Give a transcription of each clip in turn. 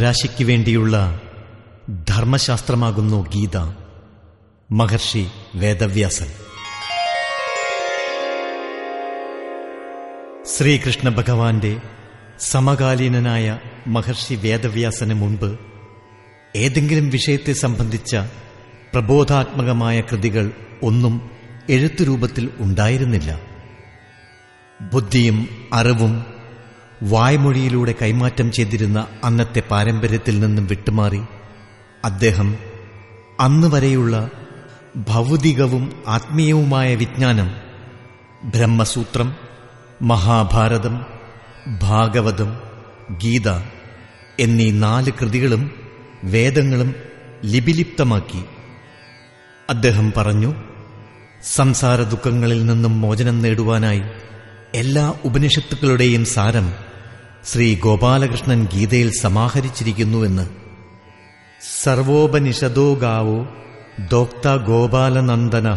മാനവരാശിക്ക് വേണ്ടിയുള്ള ധർമ്മശാസ്ത്രമാകുന്നു ഗീത. മഹർഷി വേദവ്യാസൻ. ശ്രീകൃഷ്ണ ഭഗവാന്റെ സമകാലീനനായ മഹർഷി വേദവ്യാസന് മുൻപ് ഏതെങ്കിലും വിഷയത്തെ സംബന്ധിച്ച പ്രബോധാത്മകമായ കൃതികൾ ഒന്നും എഴുത്തുരൂപത്തിൽ ഉണ്ടായിരുന്നില്ല. ബുദ്ധിയും അറിവും വായ്മൊഴിയിലൂടെ കൈമാറ്റം ചെയ്തിരുന്ന അന്നത്തെ പാരമ്പര്യത്തിൽ നിന്നും വിട്ടുമാറി അദ്ദേഹം അന്ന് വരെയുള്ള ഭൗതികവും ആത്മീയവുമായ വിജ്ഞാനം ബ്രഹ്മസൂത്രം മഹാഭാരതം ഭാഗവതം ഗീത എന്നീ നാല് കൃതികളും വേദങ്ങളും ലിപിലിപ്തമാക്കി. അദ്ദേഹം പറഞ്ഞു സംസാര ദുഃഖങ്ങളിൽ നിന്നും മോചനം നേടുവാനായി എല്ലാ ഉപനിഷത്തുക്കളുടെയും സാരം ശ്രീ ഗോപാലകൃഷ്ണൻ ഗീതയിൽ സമാഹരിച്ചിരിക്കുന്നുവെന്ന്. സർവോപനിഷദോ ഗാവോ ദോക്ത ഗോപാലനന്ദന.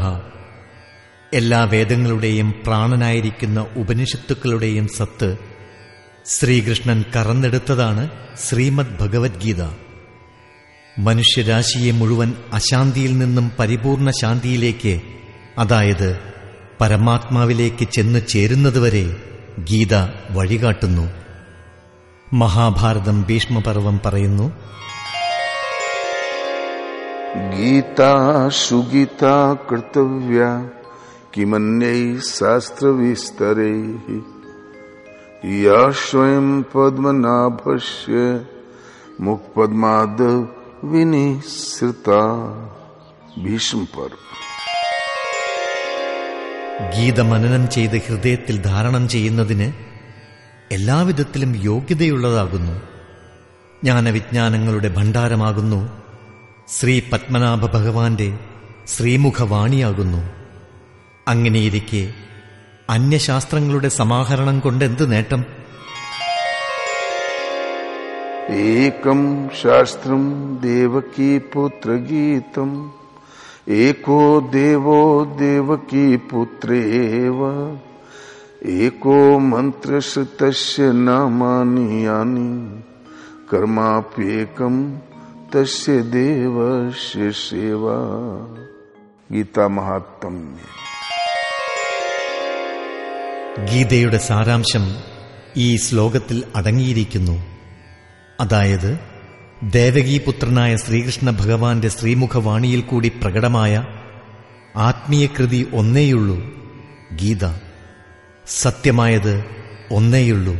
എല്ലാ വേദങ്ങളുടെയും പ്രാണനായിരിക്കുന്ന ഉപനിഷത്തുക്കളുടെയും സത്ത് ശ്രീകൃഷ്ണൻ കറന്നെടുത്തതാണ് ശ്രീമദ് ഭഗവത്ഗീത മനുഷ്യരാശിയെ മുഴുവൻ അശാന്തിയിൽ നിന്നും പരിപൂർണ ശാന്തിയിലേക്ക് അതായത് പരമാത്മാവിലേക്ക് ചെന്ന് ചേരുന്നതുവരെ ഗീത വഴികാട്ടുന്നു. മഹാഭാരതം ഭീഷ്മപർവം പറയുന്നു. ഗീത സുഗീത കർത്തവ്യ കിമന്യൈ ശാസ്ത്രവിസ്തരൈ യാ സ്വയം പത്മനാഭസ്യ മുക്പദ്മാദ വിനിസൃത ഭീഷ്മപർവ. ഗീത മനനം ചെയ്ത് ഹൃദയത്തിൽ ധാരണം ചെയ്യുന്നതിന് എല്ലാവിധത്തിലും യോഗ്യതയുള്ളതാകുന്നു. ജ്ഞാനവിജ്ഞാനങ്ങളുടെ ഭണ്ഡാരമാകുന്നു. ശ്രീ പത്മനാഭ ഭഗവാന്റെ ശ്രീമുഖവാണിയാകുന്നു. അങ്ങനെയിരിക്കെ അന്യശാസ്ത്രങ്ങളുടെ സമാഹരണം കൊണ്ടെന്ത് നേട്ടം? ഏകം ശാസ്ത്രം ദേവകീ പുത്രഗീതം. ഏകോ ദേവോ ദേവകീ പുത്രേവ. ഏകോ मंत्र കർമാപ്യേകം തസ്യ ദേവസ്യ സേവ ഗീതാ മഹാത്മ്യം ഗീതയുടെ സാരാംശം ഈ ശ്ലോകത്തിൽ അടങ്ങിയിരിക്കുന്നു. അതായത് ദേവകീപുത്രനായ ശ്രീകൃഷ്ണ ഭഗവാന്റെ ശ്രീമുഖവാണിയിൽ കൂടി പ്രകടമായ ആത്മീയകൃതി ഒന്നേയുള്ളൂ ഗീത. സത്യമായത് ഒന്നേയുള്ളൂ.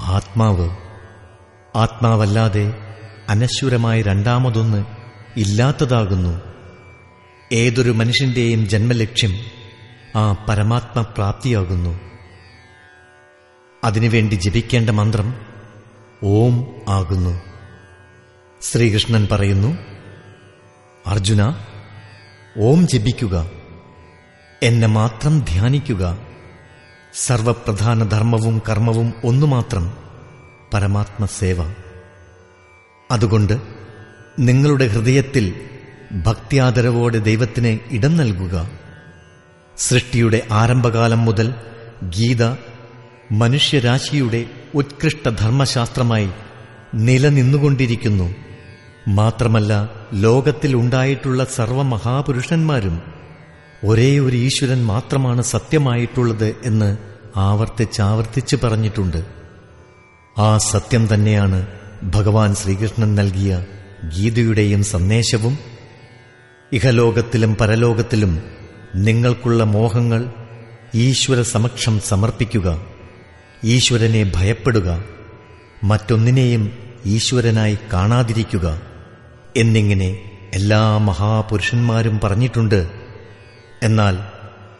ആത്മാവ്. ആത്മാവല്ലാതെ അനശ്വരമായ രണ്ടാമതൊന്ന് ഇല്ലാത്തതാകുന്നു. ഏതൊരു മനുഷ്യന്റെയും ജന്മലക്ഷ്യം ആ പരമാത്മപ്രാപ്തിയാകുന്നു. അതിനുവേണ്ടി ജപിക്കേണ്ട മന്ത്രം ഓം ആകുന്നു. ശ്രീകൃഷ്ണൻ പറയുന്നു അർജുന ഓം ജപിക്കുക. എന്നെ മാത്രം ധ്യാനിക്കുക. സർവപ്രധാന ധർമ്മവും കർമ്മവും ഒന്നുമാത്രം പരമാത്മസേവ. അതുകൊണ്ട് നിങ്ങളുടെ ഹൃദയത്തിൽ ഭക്തിയാദരവോടെ ദൈവത്തിന് ഇടം നൽകുക. സൃഷ്ടിയുടെ ആരംഭകാലം മുതൽ ഗീത മനുഷ്യരാശിയുടെ ഉത്കൃഷ്ട ധർമ്മശാസ്ത്രമായി നിലനിന്നുകൊണ്ടിരിക്കുന്നു. മാത്രമല്ല ലോകത്തിൽ ഉണ്ടായിട്ടുള്ള സർവമഹാപുരുഷന്മാരും ഒരേ ഒരു ഈശ്വരൻ മാത്രമാണ് സത്യമായിട്ടുള്ളത് എന്ന് ആവർത്തിച്ചാവർത്തിച്ച് പറഞ്ഞിട്ടുണ്ട്. ആ സത്യം തന്നെയാണ് ഭഗവാൻ ശ്രീകൃഷ്ണൻ നൽകിയ ഗീതയുടെയും സന്ദേശവും. ഇഹലോകത്തിലും പരലോകത്തിലും നിങ്ങൾക്കുള്ള മോഹങ്ങൾ ഈശ്വര സമക്ഷം സമർപ്പിക്കുക ഈശ്വരനെ ഭയപ്പെടുക മറ്റൊന്നിനെയും ഈശ്വരനായി കാണാതിരിക്കുക എന്നിങ്ങനെ എല്ലാ മഹാപുരുഷന്മാരും പറഞ്ഞിട്ടുണ്ട്. എന്നാൽ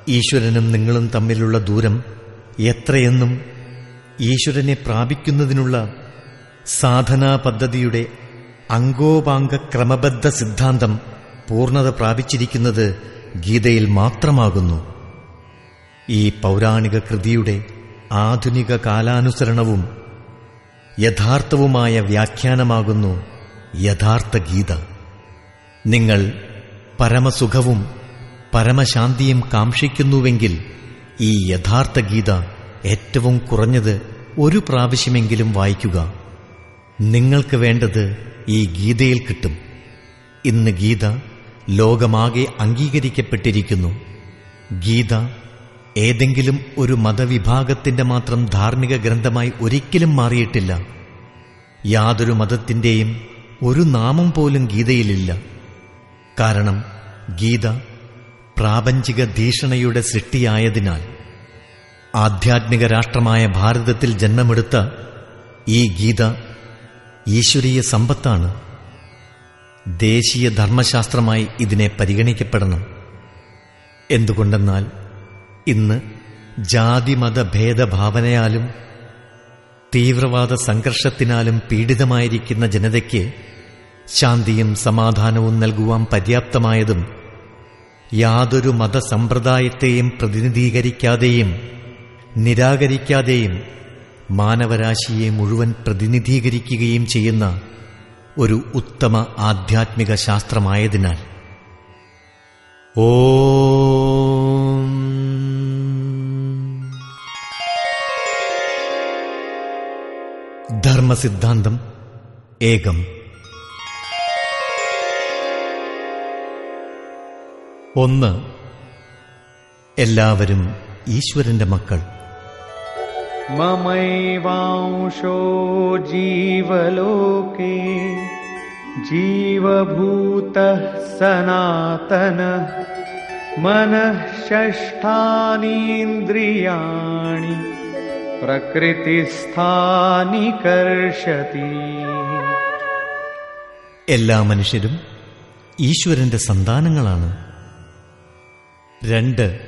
ഈശ്വരനും നിങ്ങളും തമ്മിലുള്ള ദൂരം എത്രയെന്നും ഈശ്വരനെ പ്രാപിക്കുന്നതിനുള്ള സാധനാ പദ്ധതിയുടെ അങ്കോപാംഗ ക്രമബദ്ധ സിദ്ധാന്തം പൂർണത പ്രാപിച്ചിരിക്കുന്നത് ഗീതയിൽ മാത്രമാകുന്നു. ഈ പൗരാണിക കൃതിയുടെ ആധുനിക കാലാനുസരണവും യഥാർത്ഥവുമായ വ്യാഖ്യാനമാകുന്നു യഥാർത്ഥ ഗീത നിങ്ങൾ പരമസുഖവും പരമശാന്തിയും കാക്ഷിക്കുന്നുവെങ്കിൽ ഈ യഥാർത്ഥ ഗീത ഏറ്റവും കുറഞ്ഞത് ഒരു പ്രാവശ്യമെങ്കിലും വായിക്കുക. നിങ്ങൾക്ക് വേണ്ടത് ഈ ഗീതയിൽ കിട്ടും. ഇന്ന് ഗീത ലോകമാകെ അംഗീകരിക്കപ്പെട്ടിരിക്കുന്നു. ഗീത ഏതെങ്കിലും ഒരു മതവിഭാഗത്തിന്റെ മാത്രം ധാർമ്മിക ഗ്രന്ഥമായി ഒരിക്കലും മാറിയിട്ടില്ല. യാതൊരു മതത്തിന്റെയും ഒരു നാമം പോലും ഗീതയിലില്ല. കാരണം ഗീത പ്രാപഞ്ചിക ധീഷണയുടെ സൃഷ്ടിയായതിനാൽ ആധ്യാത്മിക രാഷ്ട്രമായ ഭാരതത്തിൽ ജന്മമെടുത്ത ഈ ഗീത ഈശ്വരീയ സമ്പത്താണ്. ദേശീയ ധർമ്മശാസ്ത്രമായി ഇതിനെ പരിഗണിക്കപ്പെടണം. എന്തുകൊണ്ടെന്നാൽ ഇന്ന് ജാതിമത ഭേദഭാവനയാലും തീവ്രവാദ സംഘർഷത്തിനാലും പീഡിതമായിരിക്കുന്ന ജനതയ്ക്ക് ശാന്തിയും സമാധാനവും നൽകുവാൻ പര്യാപ്തമായതും യാതൊരു മതസമ്പ്രദായത്തെയും പ്രതിനിധീകരിക്കാതെയും നിരാകരിക്കാതെയും മാനവരാശിയെ മുഴുവൻ പ്രതിനിധീകരിക്കുകയും ചെയ്യുന്ന ഒരു ഉത്തമ ആധ്യാത്മിക ശാസ്ത്രമായതിനാൽ. ഓ. ധർമ്മസിദ്ധാന്തം ഏകം. ഒന്ന്. എല്ലാവരും ഈശ്വരന്റെ മക്കൾ. മമൈവാംശോ ജീവലോകേ ജീവഭൂത സനാതന മനഃഷ്ടാനീന്ദ്രിയാണി പ്രകൃതിസ്ഥാനി കർഷതി. എല്ലാ മനുഷ്യരും ഈശ്വരന്റെ സന്താനങ്ങളാണ്. രണ്ട്.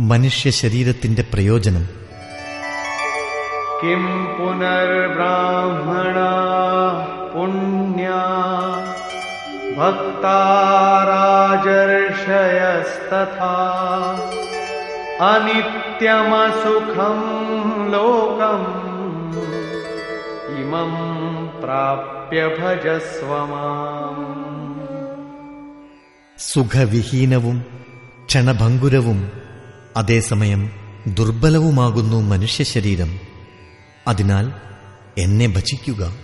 മനുഷ്യ ശരീരത്തിന്റെ പ്രയോജനം. കിം പുനർബ്രാഹ്മണ പുണ്യ ഭക്തരാജർഷയസ്തഥാ. അനിത്യമസുഖം ലോകം ഇമം പ്രാപ്യ ഭജസ്വമാം സുഖവിഹീനവും ക്ഷണഭംഗുരവും അതേസമയം ദുർബലവുമാകുന്നു മനുഷ്യ ശരീരം അതിനാൽ എന്നെ ഭജിക്കുക.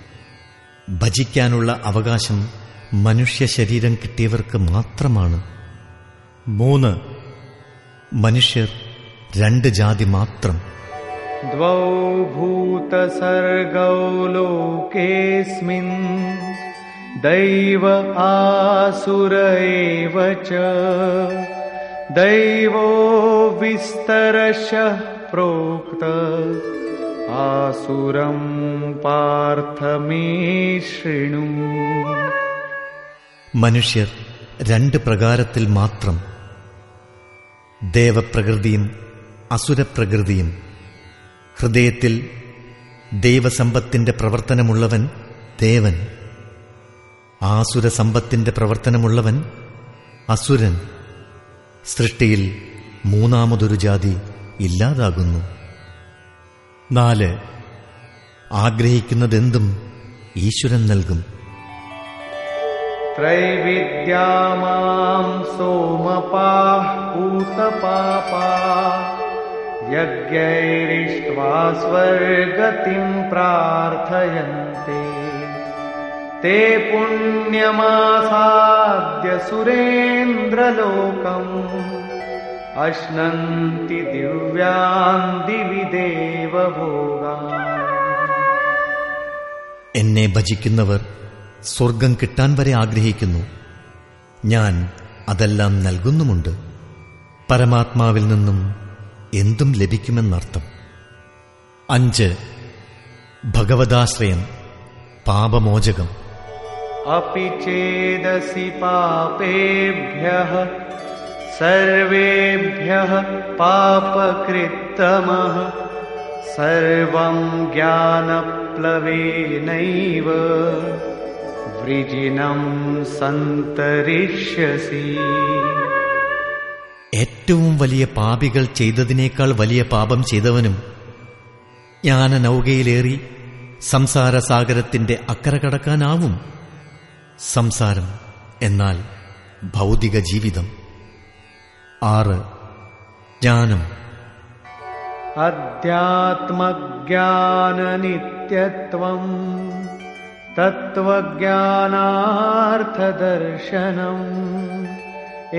ഭജിക്കാനുള്ള അവകാശം മനുഷ്യ ശരീരം കിട്ടിയവർക്ക് മാത്രമാണ്. മൂന്ന്. മനുഷ്യർ രണ്ട് ജാതി മാത്രം. ദ്വൗ ഭൂതസർഗൗ ലോകേസ്മിൻ ദൈവ ആസുരൈവ दैवो विस्तरशः प्रोक्त आसुरं पार्थ मे शृणु മനുഷ്യർ രണ്ട് പ്രകാരത്തിൽ മാത്രം ദേവപ്രകൃതിയും അസുരപ്രകൃതിയും ഹൃദയത്തിൽ ദൈവസമ്പത്തിന്റെ പ്രവർത്തനമുള്ളവൻ ദേവൻ ആസുരസമ്പത്തിന്റെ പ്രവർത്തനമുള്ളവൻ അസുരൻ സൃഷ്ടിയിൽ മൂന്നാമതൊരു ജാതി ഇല്ലാതാകുന്നു. നാല് ആഗ്രഹിക്കുന്നതെന്തും ഈശ്വരൻ നൽകും. ത്രൈവിദ്യാമാം സോമപാ പൂതപാപാ യജ്ഞൈരിഷ്ട്വാ സ്വർഗതിം പ്രാർത്ഥയന്തേ. ते पुण्यमासाद्य सुरेन्द्रलोकम् अश्नन्ति दिव्यान् दिवि देवभोगान् എന്നെ ഭജിക്കുന്നവർ സ്വർഗം കിട്ടാൻ വരെ ആഗ്രഹിക്കുന്നു ഞാൻ അതെല്ലാം നൽകുന്നുമുണ്ട് പരമാത്മാവിൽ നിന്നും എന്തും ലഭിക്കുമെന്നർത്ഥം അഞ്ച് ഭഗവതാശ്രയം പാപമോചകം अपि चेदसि पापेभ्यः सर्वेभ्यः पापकृत्तमः सर्वं ज्ञानप्लवेनैव वृजिनं सन्तरिष्यसि ഏറ്റവും വലിയ പാപികൾ ചെയ്തതിനേക്കാൾ വലിയ പാപം ചെയ്തവനും ജ്ഞാനനൗകയിലേറി സംസാരസാഗരത്തിന്റെ അക്കര കടക്കാനാവും സംസാരം എന്നാൽ ഭൗതിക ജീവിതം ആറ് ജ്ഞാനം नित्यत्वम् तत्त्वज्ञानार्थदर्शनम्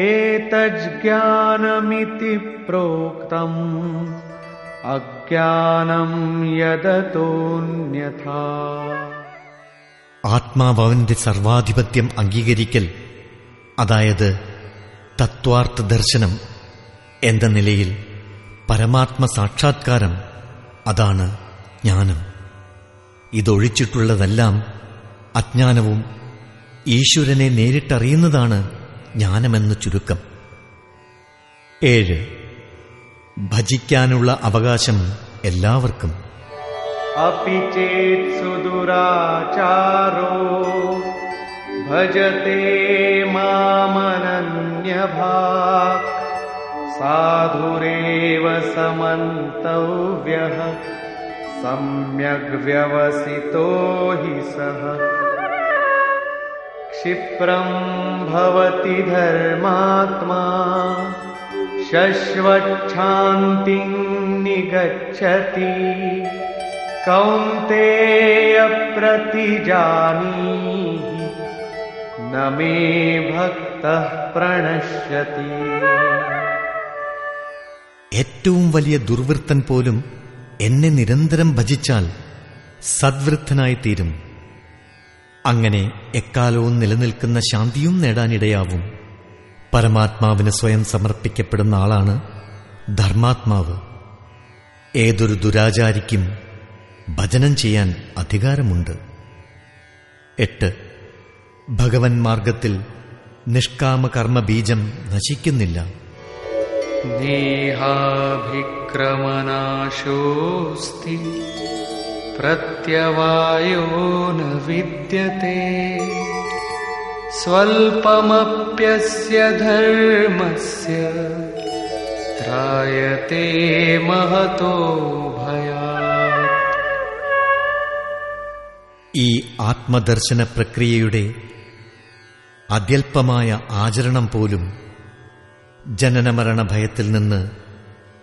एतज्ज्ञानमिति प्रोक्तम् अज्ञानम् यदतोऽन्यथा ആത്മാവന്റെ സർവാധിപത്യം അംഗീകരിക്കൽ അതായത് തത്വാർത്ഥ ദർശനം എന്ന നിലയിൽ പരമാത്മ സാക്ഷാത്കാരം അതാണ് ജ്ഞാനം. ഇതൊഴിച്ചിട്ടുള്ളതെല്ലാം അജ്ഞാനവും ഈശ്വരനെ നേരിട്ടറിയുന്നതാണ് ജ്ഞാനമെന്ന് ചുരുക്കം. ഏഴ്. ഭജിക്കാനുള്ള അവകാശം എല്ലാവർക്കും. अपि चेत् सुदुराचारो भजते मामनन्यभाक् साधुरेव समन्तव्यः सम्यग्व्यवसितो हि सः। क्षिप्रम् भवति धर्मात्मा शश्वच्छान्तिम् निगच्छति कौन्तेयप्रतिजानीहि न मे भक्तः प्रणश्यति ഏറ്റവും വലിയ ദുർവൃത്തൻ പോലും എന്നെ നിരന്തരം ഭജിച്ചാൽ സദ്വൃത്തനായിത്തീരും അങ്ങനെ എക്കാലവും നിലനിൽക്കുന്ന ശാന്തിയും നേടാനിടയാവും പരമാത്മാവിന് സ്വയം സമർപ്പിക്കപ്പെടുന്ന ആളാണ് ധർമാത്മാവ് ഏതൊരു ദുരാചാരിക്കും ഭജനം ചെയ്യാൻ അധികാരമുണ്ട്. എട്ട്. ഭഗവൻ മാർഗത്തിൽ നിഷ്കാമ കർമ്മ ബീജം നശിക്കുന്നില്ല. ദേഹാഭിക്രമനാശോസ്തി പ്രത്യവായോ ന വിദ്യത്തെ. സ്വൽപ്പമപ്യസ്യ ധർമ്മസ്യ ത്രായത്തെ മഹതോ ഭയ. ഈ ആത്മദർശന പ്രക്രിയയുടെ അത്യല്പമായ ആചരണം പോലും ജനനമരണ ഭയത്തിൽ നിന്ന്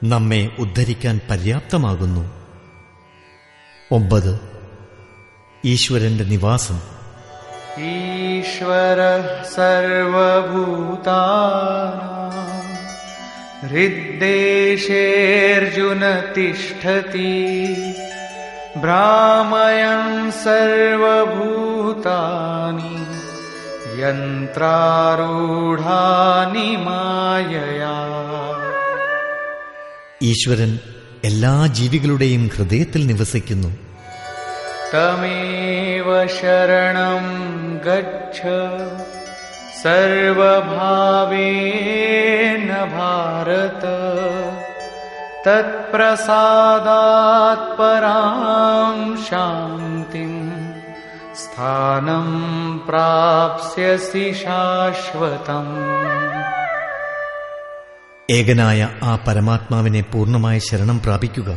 നമ്മെ ഉദ്ധരിക്കാൻ പര്യാപ്തമാകുന്നു. ഒമ്പത്. ഈശ്വരന്റെ നിവാസം. ഈശ്വര സർവഭൂത ഹൃദ്ദേശേർജുന തിഷ്ഠതി भ्रामयन् सर्वभूतानि यन्त्रारूढानि मायया ഈശ്വരൻ എല്ലാ ജീവികളുടെയും ഹൃദയത്തിൽ നിവസിക്കുന്നു तमेव शरणं गच्छ सर्वभावेन भारत तत्प्रसादात् परां शान्तिम् स्थानं प्राप्स्यसि शाश्वतम् ഏകനായ ആ പരമാത്മാവിനെ പൂർണ്ണമായ ശരണം പ്രാപിക്കുക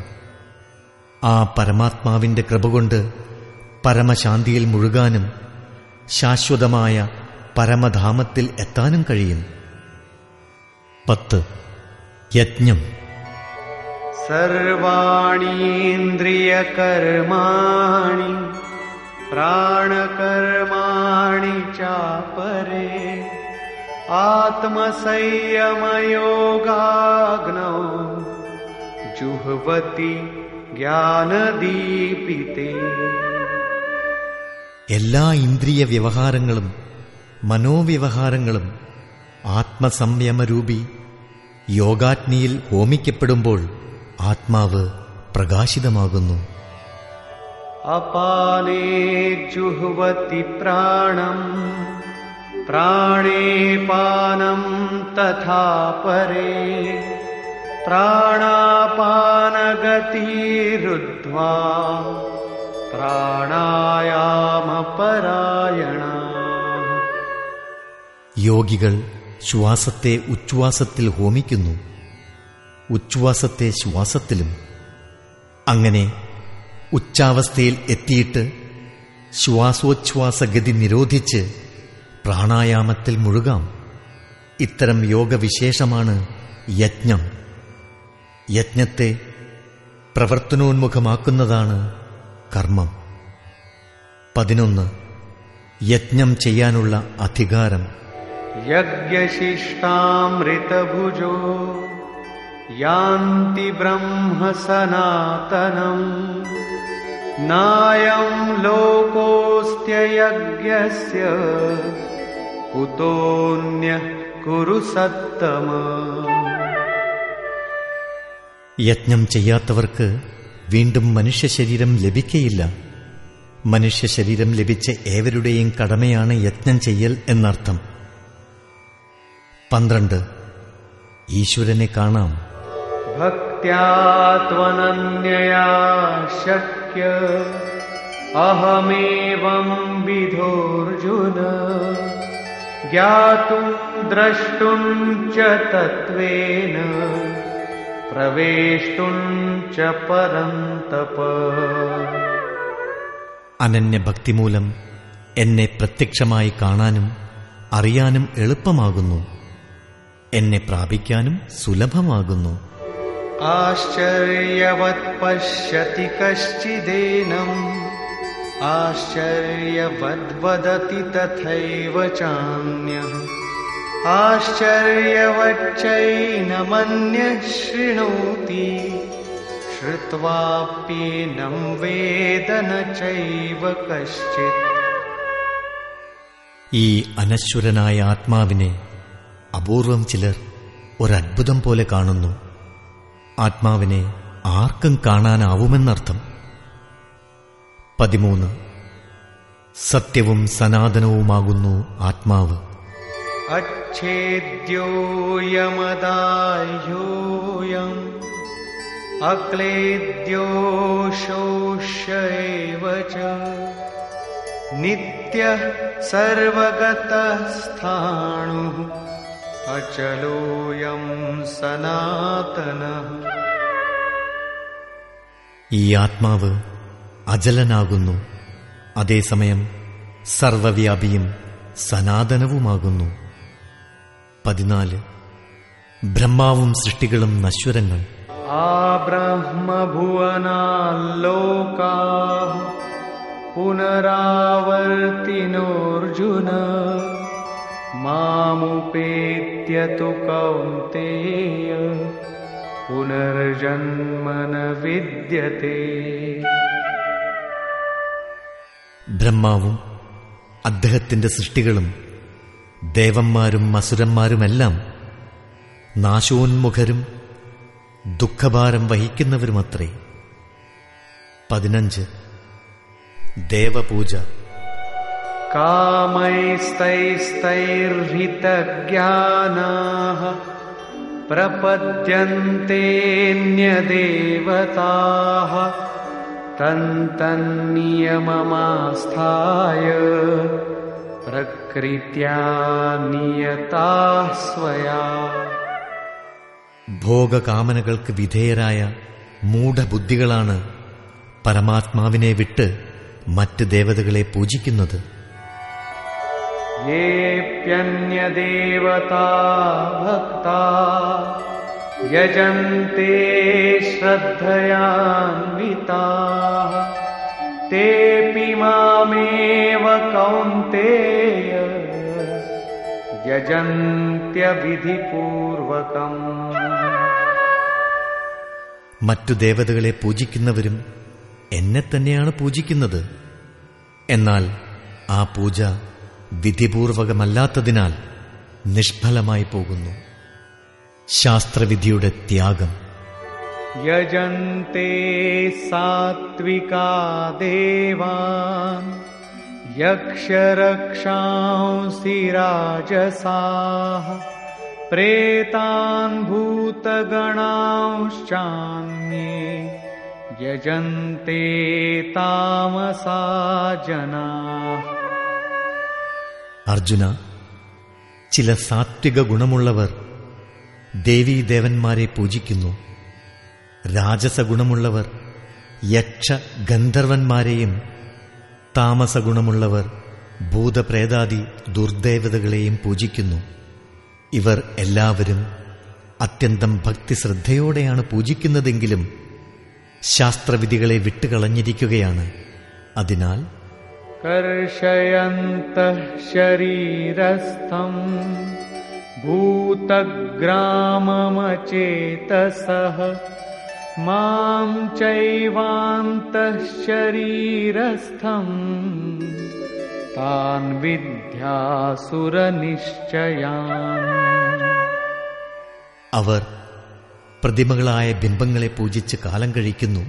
ആ പരമാത്മാവിന്റെ കൃപ കൊണ്ട് പരമശാന്തിയിൽ മുഴുകാനും ശാശ്വതമായ പരമധാമത്തിൽ എത്താനും കഴിയും പത്ത് യജ്ഞം सर्वाणीन्द्रियकर्माणि प्राणकर्माणि चापरे आत्मसंयमयोगाग्नौ जुह्वति ज्ञानदीपिते എല്ലാ ഇന്ദ്രിയ വ്യവഹാരങ്ങളും മനോവ്യവഹാരങ്ങളും ആത്മസംയമരൂപി യോഗാഗ്നിയിൽ ഹോമിക്കപ്പെടുമ്പോൾ ആത്മാവ് പ്രകാശിതമാകുന്നു. അപാലേ ജുഹ്വതി പ്രാണം പ്രാണേപാനം തഥാ പരേ. പ്രാണാപാനഗതിരുദ്ധ്വാ പ്രാണായാമപരായണ. യോഗികൾ ശ്വാസത്തെ ഉച്ഛ്വാസത്തിൽ ഹോമിക്കുന്നു. ഉച്ഛ്വാസത്തെ ശ്വാസത്തിലും അങ്ങനെ ഉച്ചാവസ്ഥയിൽ എത്തിയിട്ട് ശ്വാസോച്ഛ്വാസഗതി നിരോധിച്ച് പ്രാണായാമത്തിൽ മുഴുകാം. ഇത്തരം യോഗവിശേഷമാണ് യജ്ഞം. യജ്ഞത്തെ പ്രവർത്തനോന്മുഖമാക്കുന്നതാണ് കർമ്മം. പതിനൊന്ന്. യജ്ഞം ചെയ്യാനുള്ള അധികാരം. യജ്ഞശിഷ്ടാമൃതഭുജോ यान्ति ब्रह्म सनातनम् नायम् लोकोऽस्त्ययज्ञस्य कुतोऽन्यः कुरु सत्तम യജ്ഞം ചെയ്യാത്തവർക്ക് വീണ്ടും മനുഷ്യ ശരീരം ലഭിക്കയില്ല മനുഷ്യ ശരീരം ലഭിച്ച ഏവരുടെയും കടമയാണ് യജ്ഞം ചെയ്യൽ എന്നർത്ഥം പന്ത്രണ്ട് ഈശ്വരനെ കാണാം भक्त्या त्वनन्यया शक्य अहमेवं विधोऽर्जुन ज्ञातुम् द्रष्टुम् च तत्त्वेन प्रवेष्टुम् च परन्तप അനന്യഭക്തി മൂലം എന്നെ പ്രത്യക്ഷമായി കാണാനും അറിയാനും എളുപ്പമാകുന്നു എന്നെ പ്രാപിക്കാനും സുലഭമാകുന്നു आश्चर्यवत् पश्यति कश्चिदेनम् आश्चर्यवद्वदति तथैव चान्यः आश्चर्यवच्चैनमन्यः शृणोति श्रुत्वाप्येनं वेद न चैव कश्चित् ഈ അനശ്വരനായ ആത്മാവിനെ അപൂർവം ചിലർ ഒരത്ഭുതം പോലെ കാണുന്നു ആത്മാവിനെ ആർക്കും കാണാനാവുമെന്നർത്ഥം. പതിമൂന്ന്. സത്യവും സനാതനവുമാകുന്നു ആത്മാവ്. അച്ഛേദ്യോയമദായോയം അക്ലേദ്യോഷോഷ്യൈവ നിത്യ സർവഗതസ്ഥാണു അചലോയം സനാതന ഈ ആത്മാവ് അചലനാകുന്നു അതേസമയം സർവവ്യാപിയും സനാതനവുമാകുന്നു. പതിനാല്. ബ്രഹ്മാവും സൃഷ്ടികളും നശ്വരങ്ങൾ. ആ ബ്രഹ്മഭുവനാലോക പുനരാവർത്തിനോർജുന. मामुपेत्य तु कौन्तेय पुनर्जन्म न विद्यते ബ്രഹ്മാവും അദ്ദേഹത്തിന്റെ സൃഷ്ടികളും ദേവന്മാരും അസുരന്മാരുമെല്ലാം നാശോന്മുഖരും ദുഃഖഭാരം വഹിക്കുന്നവരുമത്രേ പതിനഞ്ച് ദേവപൂജ कामैस्तैस्तैर्हितज्ञानाः प्रपद्यन्तेऽन्यदेवताः तन्तन्नियममास्थाय प्रकृत्या नियताः स्वया ഭോഗകാമനകൾക്ക് വിധേയരായ മൂഢബുദ്ധികളാണ് പരമാത്മാവിനെ വിട്ട് മറ്റ് ദേവതകളെ പൂജിക്കുന്നത് येऽप्यन्यदेवता भक्ता यजन्ते श्रद्धयान्विताः तेऽपि मामेव कौन्तेय यजन्त्यविधिपूर्वकम् മറ്റു ദേവതകളെ പൂജിക്കുന്നവരും എന്നെ തന്നെയാണ് പൂജിക്കുന്നത് എന്നാൽ ആ പൂജ വിധിപൂർവകമല്ലാത്തതിനാൽ നിഷ്ഫലമായി പോകുന്നു. ശാസ്ത്രവിധിയുടെ ത്യാഗം. യജന്തി സാത്വികാ ദേവാൻ യക്ഷരക്ഷാംസി രാജസാഹ യജന്തേ താമസാ ജനാ। അർജുന ചില സാത്വിക ഗുണമുള്ളവർ ദേവീദേവന്മാരെ പൂജിക്കുന്നു. രാജസഗുണമുള്ളവർ യക്ഷ ഗന്ധർവന്മാരെയും താമസഗുണമുള്ളവർ ഭൂതപ്രേതാദി ദുർദേവതകളെയും പൂജിക്കുന്നു. ഇവർ എല്ലാവരും അത്യന്തം ഭക്തിശ്രദ്ധയോടെയാണ് പൂജിക്കുന്നതെങ്കിലും ശാസ്ത്രവിധികളെ വിട്ടുകളഞ്ഞിരിക്കുകയാണ്. അതിനാൽ कर्षयन्तः शरीरस्थम् भूतग्राममचेतसः मां चैवान्तः शरीरस्थम् तान् विद्यासुरनिश्चयान् അവർ പ്രതിമകളായ ബിംബങ്ങളെ പൂജിച്ച് കാലം കഴിക്കുന്നു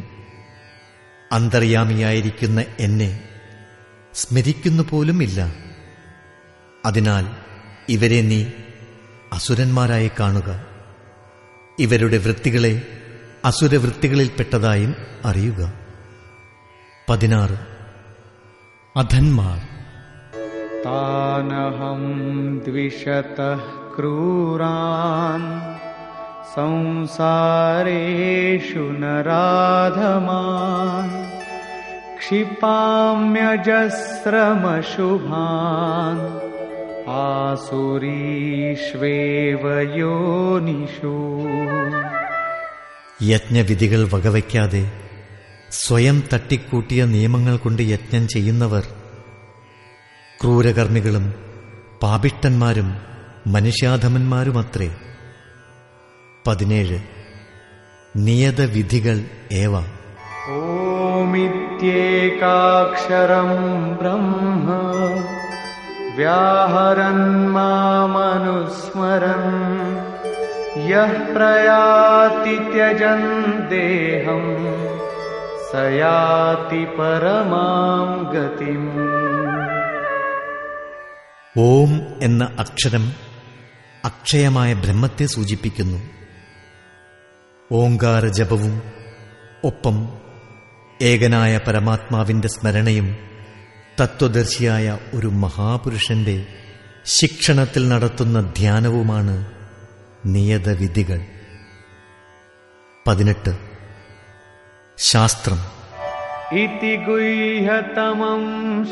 അന്തർയാമിയായിരിക്കുന്ന എന്നെ സ്മരിക്കുന്നു പോലും ഇല്ല അതിനാൽ ഇവരെ നീ അസുരന്മാരായി കാണുക. ഇവരുടെ വൃത്തികളെ അസുരവൃത്തികളിൽപ്പെട്ടതായും അറിയുക. പതിനാറ്. അധന്മാർ. താനഹം ദ്വിഷത ക്രൂരാൻ സംസാരേഷു നരാധമാൻ क्षिपाम्यजस्रमशुभान् आसुरीष्वेव योनिषु യജ്ഞവിധികൾ വകവയ്ക്കാതെ സ്വയം തട്ടിക്കൂട്ടിയ നിയമങ്ങൾ കൊണ്ട് യജ്ഞം ചെയ്യുന്നവർ ക്രൂരകർമ്മികളും പാപിഷ്ടന്മാരും മനുഷ്യാധമന്മാരുമത്രേ പതിനേഴ് നിയതവിധികൾ ഏവ ओमित्येकाक्षरम् ब्रह्म व्याहरन् मामनुस्मरन् यः प्रयाति त्यजन् देहम् स याति परमाम् गतिम् ഓം എന്ന അക്ഷരം അക്ഷയമായ ബ്രഹ്മത്തെ സൂചിപ്പിക്കുന്നു ഓങ്കാര ജപവും ഒപ്പം ഏകനായ പരമാത്മാവിന്റെ സ്മരണയും തത്വദർശിയായ ഒരു മഹാപുരുഷന്റെ ശിക്ഷണത്തിൽ നടത്തുന്ന ധ്യാനവുമാണ് നിയതവിധികൾ. പതിനെട്ട്. ശാസ്ത്രം. ഇതി ഗുഹ്യതമം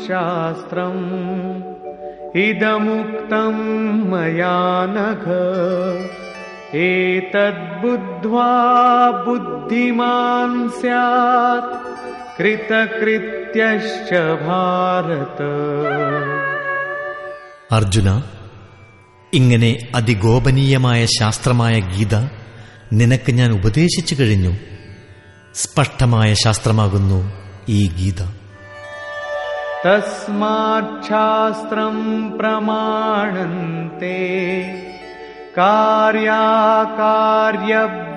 ശാസ്ത്രം. ഇതമുക്തം മയാനഘ एतद्बुद्ध्वा बुद्धिमान् स्यात् कृतकृत्यश्च भारत അർജുന ഇങ്ങനെ അതിഗോപനീയമായ ശാസ്ത്രമായ ഗീത നിനക്ക് ഞാൻ ഉപദേശിച്ചു കഴിഞ്ഞു സ്പഷ്ടമായ ശാസ്ത്രമാകുന്നു ഈ ഗീത तस्माच्छास्त्रम् प्रमाणन्ते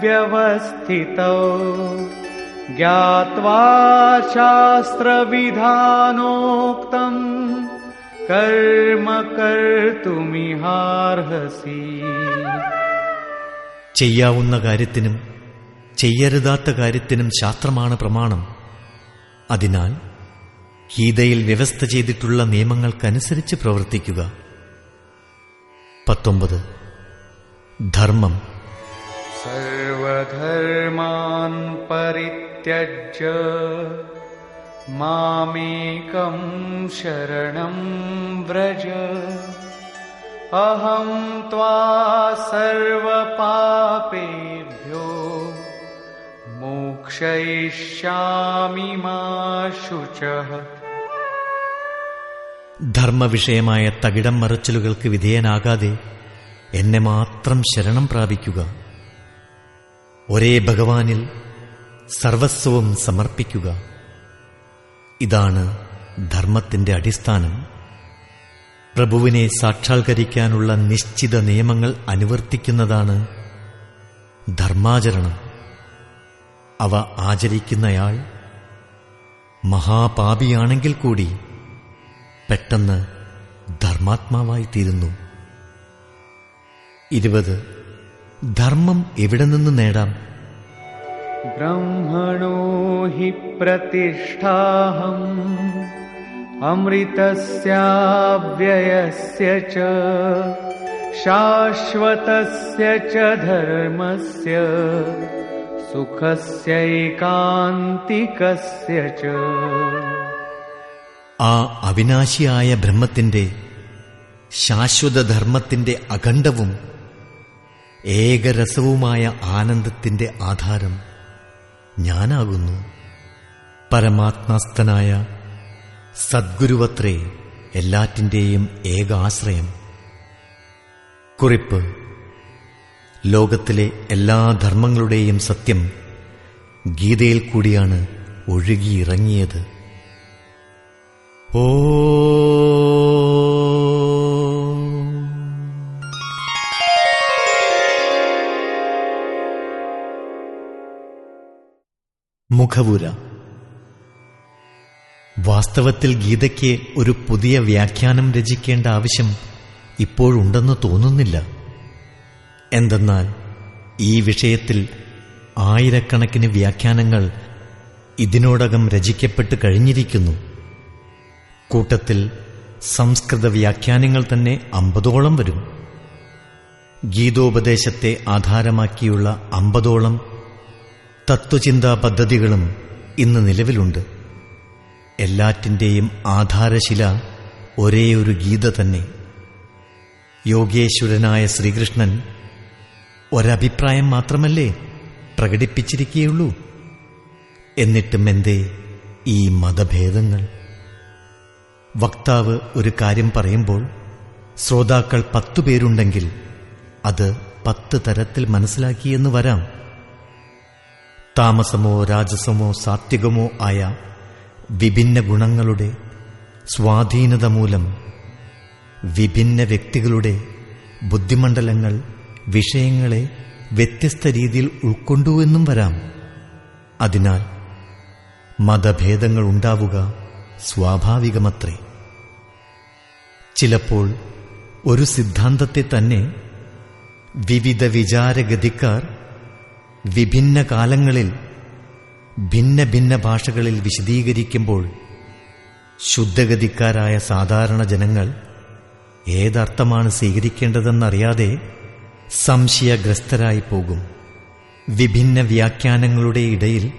कार्याकार्यव्यवस्थितौ ज्ञात्वा शास्त्रविधानोक्तम् कर्म कर्तुमिहार्हसि ചെയ്യാവുന്ന കാര്യത്തിനും ചെയ്യരുതാത്ത കാര്യത്തിനും ശാസ്ത്രമാണ് പ്രമാണം അതിനാൽ ഗീതയിൽ വ്യവസ്ഥ ചെയ്തിട്ടുള്ള നിയമങ്ങൾക്കനുസരിച്ച് പ്രവർത്തിക്കുക പത്തൊമ്പത് ധർമ്മം. സർവധർമാൻ പരിത്യജ്യ മാമേകം ശരണം വ്രജ. അഹം ത്വാ സർവപാപേഭ്യോ മോക്ഷയിഷ്യാമി മാ ശുചഃ. ധർമ്മവിഷയമായ തകിടം മറച്ചിലുകൾക്ക് വിധേയനാകാതെ എന്നെ മാത്രം ശരണം പ്രാപിക്കുക. ഒരേ ഭഗവാനിൽ സർവസ്വവും സമർപ്പിക്കുക. ഇതാണ് ധർമ്മത്തിന്റെ അടിസ്ഥാനം. പ്രഭുവിനെ സാക്ഷാത്കരിക്കാനുള്ള നിശ്ചിത നിയമങ്ങൾ അനുവർത്തിക്കുന്നതാണ് ധർമാചരണം. അവ ആചരിക്കുന്നയാൾ മഹാപാപിയാണെങ്കിൽ കൂടി പെട്ടെന്ന് ധർമാത്മാവായി തീരുന്നു ഇരുപത്. ധർമ്മം എവിടെ നിന്ന് നേടാം? ബ്രഹ്മണോ ഹി പ്രതിഷ്ഠാഹം അമൃതസ്യവ്യയസ്യ ച ശാശ്വതസ്യ ച ധർമ്മസ്യ സുഖസ്യൈകാന്തികസ്യ ച. ആ അവിനാശിയായ ബ്രഹ്മത്തിന്റെ ശാശ്വതധർമ്മത്തിന്റെ അഖണ്ഡവും ഏകരസവുമായ ആനന്ദത്തിന്റെ ആധാരം ഞാനാകുന്നു. പരമാത്മാസ്ഥനായ സദ്ഗുരുവത്രേ എല്ലാറ്റിന്റെയും ഏകാശ്രയം. കുറിപ്പ്. ലോകത്തിലെ എല്ലാ ധർമ്മങ്ങളുടെയും സത്യം ഗീതയിൽ കൂടിയാണ് ഒഴുകിയിറങ്ങിയത്. ഓ മുഖവുര വാസ്തവത്തിൽ ഗീതയ്ക്ക് ഒരു പുതിയ വ്യാഖ്യാനം രചിക്കേണ്ട ആവശ്യം ഇപ്പോഴുണ്ടെന്ന് തോന്നുന്നില്ല. എന്തെന്നാൽ ഈ വിഷയത്തിൽ ആയിരക്കണക്കിന് വ്യാഖ്യാനങ്ങൾ ഇതിനോടകം രചിക്കപ്പെട്ട് കഴിഞ്ഞിരിക്കുന്നു. കൂട്ടത്തിൽ സംസ്കൃത വ്യാഖ്യാനങ്ങൾ തന്നെ അമ്പതോളം വരും. ഗീതോപദേശത്തെ ആധാരമാക്കിയുള്ള അമ്പതോളം തത്വചിന്താ പദ്ധതികളും ഇന്ന് നിലവിലുണ്ട്. എല്ലാറ്റിന്റെയും ആധാരശില ഒരേയൊരു ഗീത തന്നെ. യോഗേശ്വരനായ ശ്രീകൃഷ്ണൻ ഒരഭിപ്രായം മാത്രമല്ലേ പ്രകടിപ്പിച്ചിരിക്കുകയുള്ളൂ എന്നിട്ടും എന്തേ ഈ മതഭേദങ്ങൾ? വക്താവ് ഒരു കാര്യം പറയുമ്പോൾ ശ്രോതാക്കൾ പത്തു പേരുണ്ടെങ്കിൽ അത് പത്ത് തരത്തിൽ മനസ്സിലാക്കിയെന്ന് വരാം. താമസമോ രാജസമോ സാത്വികമോ ആയ വിഭിന്ന ഗുണങ്ങളുടെ സ്വാധീനത മൂലം വിഭിന്ന വ്യക്തികളുടെ ബുദ്ധിമണ്ഡലങ്ങൾ വിഷയങ്ങളെ വ്യത്യസ്ത രീതിയിൽ ഉൾക്കൊണ്ടുവെന്നും വരാം. അതിനാൽ മതഭേദങ്ങൾ ഉണ്ടാവുക സ്വാഭാവികമത്രേ. ചിലപ്പോൾ ഒരു സിദ്ധാന്തത്തെ തന്നെ വിവിധ വിചാരഗതിക്കാർ വിഭിന്ന കാലങ്ങളിൽ ഭിന്ന ഭിന്ന ഭാഷകളിൽ വിശദീകരിക്കുമ്പോൾ ശുദ്ധഗതിക്കാരായ സാധാരണ ജനങ്ങൾ ഏതർത്ഥമാണ് സ്വീകരിക്കേണ്ടതെന്നറിയാതെ സംശയഗ്രസ്തരായി പോകും. വിഭിന്ന വ്യാഖ്യാനങ്ങളുടെ ഇടയിൽ